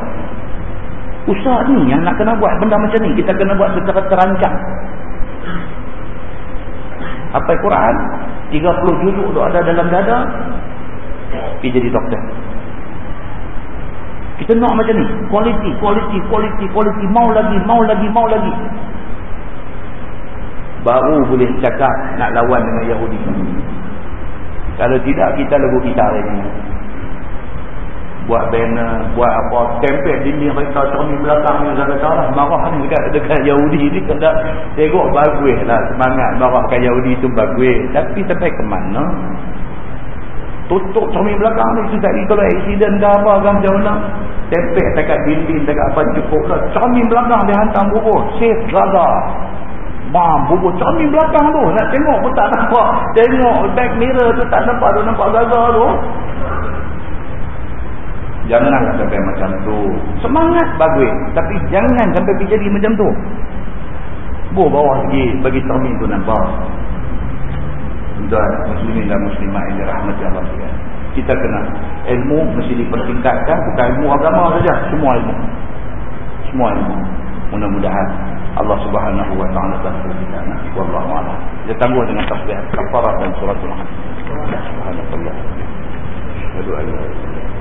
Usaha ni yang nak kena buat benda macam ni kita kena buat secara terancang apa Quran 30 juzuk tu ada dalam dada pergi jadi doktor kita nak macam ni. Kualiti, kualiti, kualiti, kualiti mau lagi, mau lagi, mau lagi. Baru boleh cakap nak lawan dengan Yahudi. Kalau tidak kita lagu kita hari ini buat banner buat apa tempel dinding mereka cermin belakang ni saya kata lah marah ni dekat, dekat Yahudi ni kena tengok bagus lah semangat marahkan Yahudi tu bagus. Tapi sampai ke mana tutup cermin belakang ni tu tadi kalau accident ke apa kan macam mana tempel dekat dinding dekat apa cukup lah cermin belakang dia hantar bubuh safe gagal Bam, bubur cermin belakang tu. Nak tengok pun tak nampak. Tengok back mirror tu tak nampak tu. Nampak gagal tu. Jangan sampai macam tu. Semangat bagus. Tapi jangan sampai jadi macam tu. Buh bawah sikit bagi cermin tu nampak tuan muslimin dan muslimat yang dirahmati Allah sekalian. Kita kena ilmu mesti dipertingkatkan bukan ilmu agama saja, semua ilmu. Semua ilmu. Mudah-mudahan Allah Subhanahu wa taala tanggung kita. Wallahu a'lam. Kita tangguh dengan tasbih kafarah dan surah Al-Hadid. Subhanallah. Aduh Allah.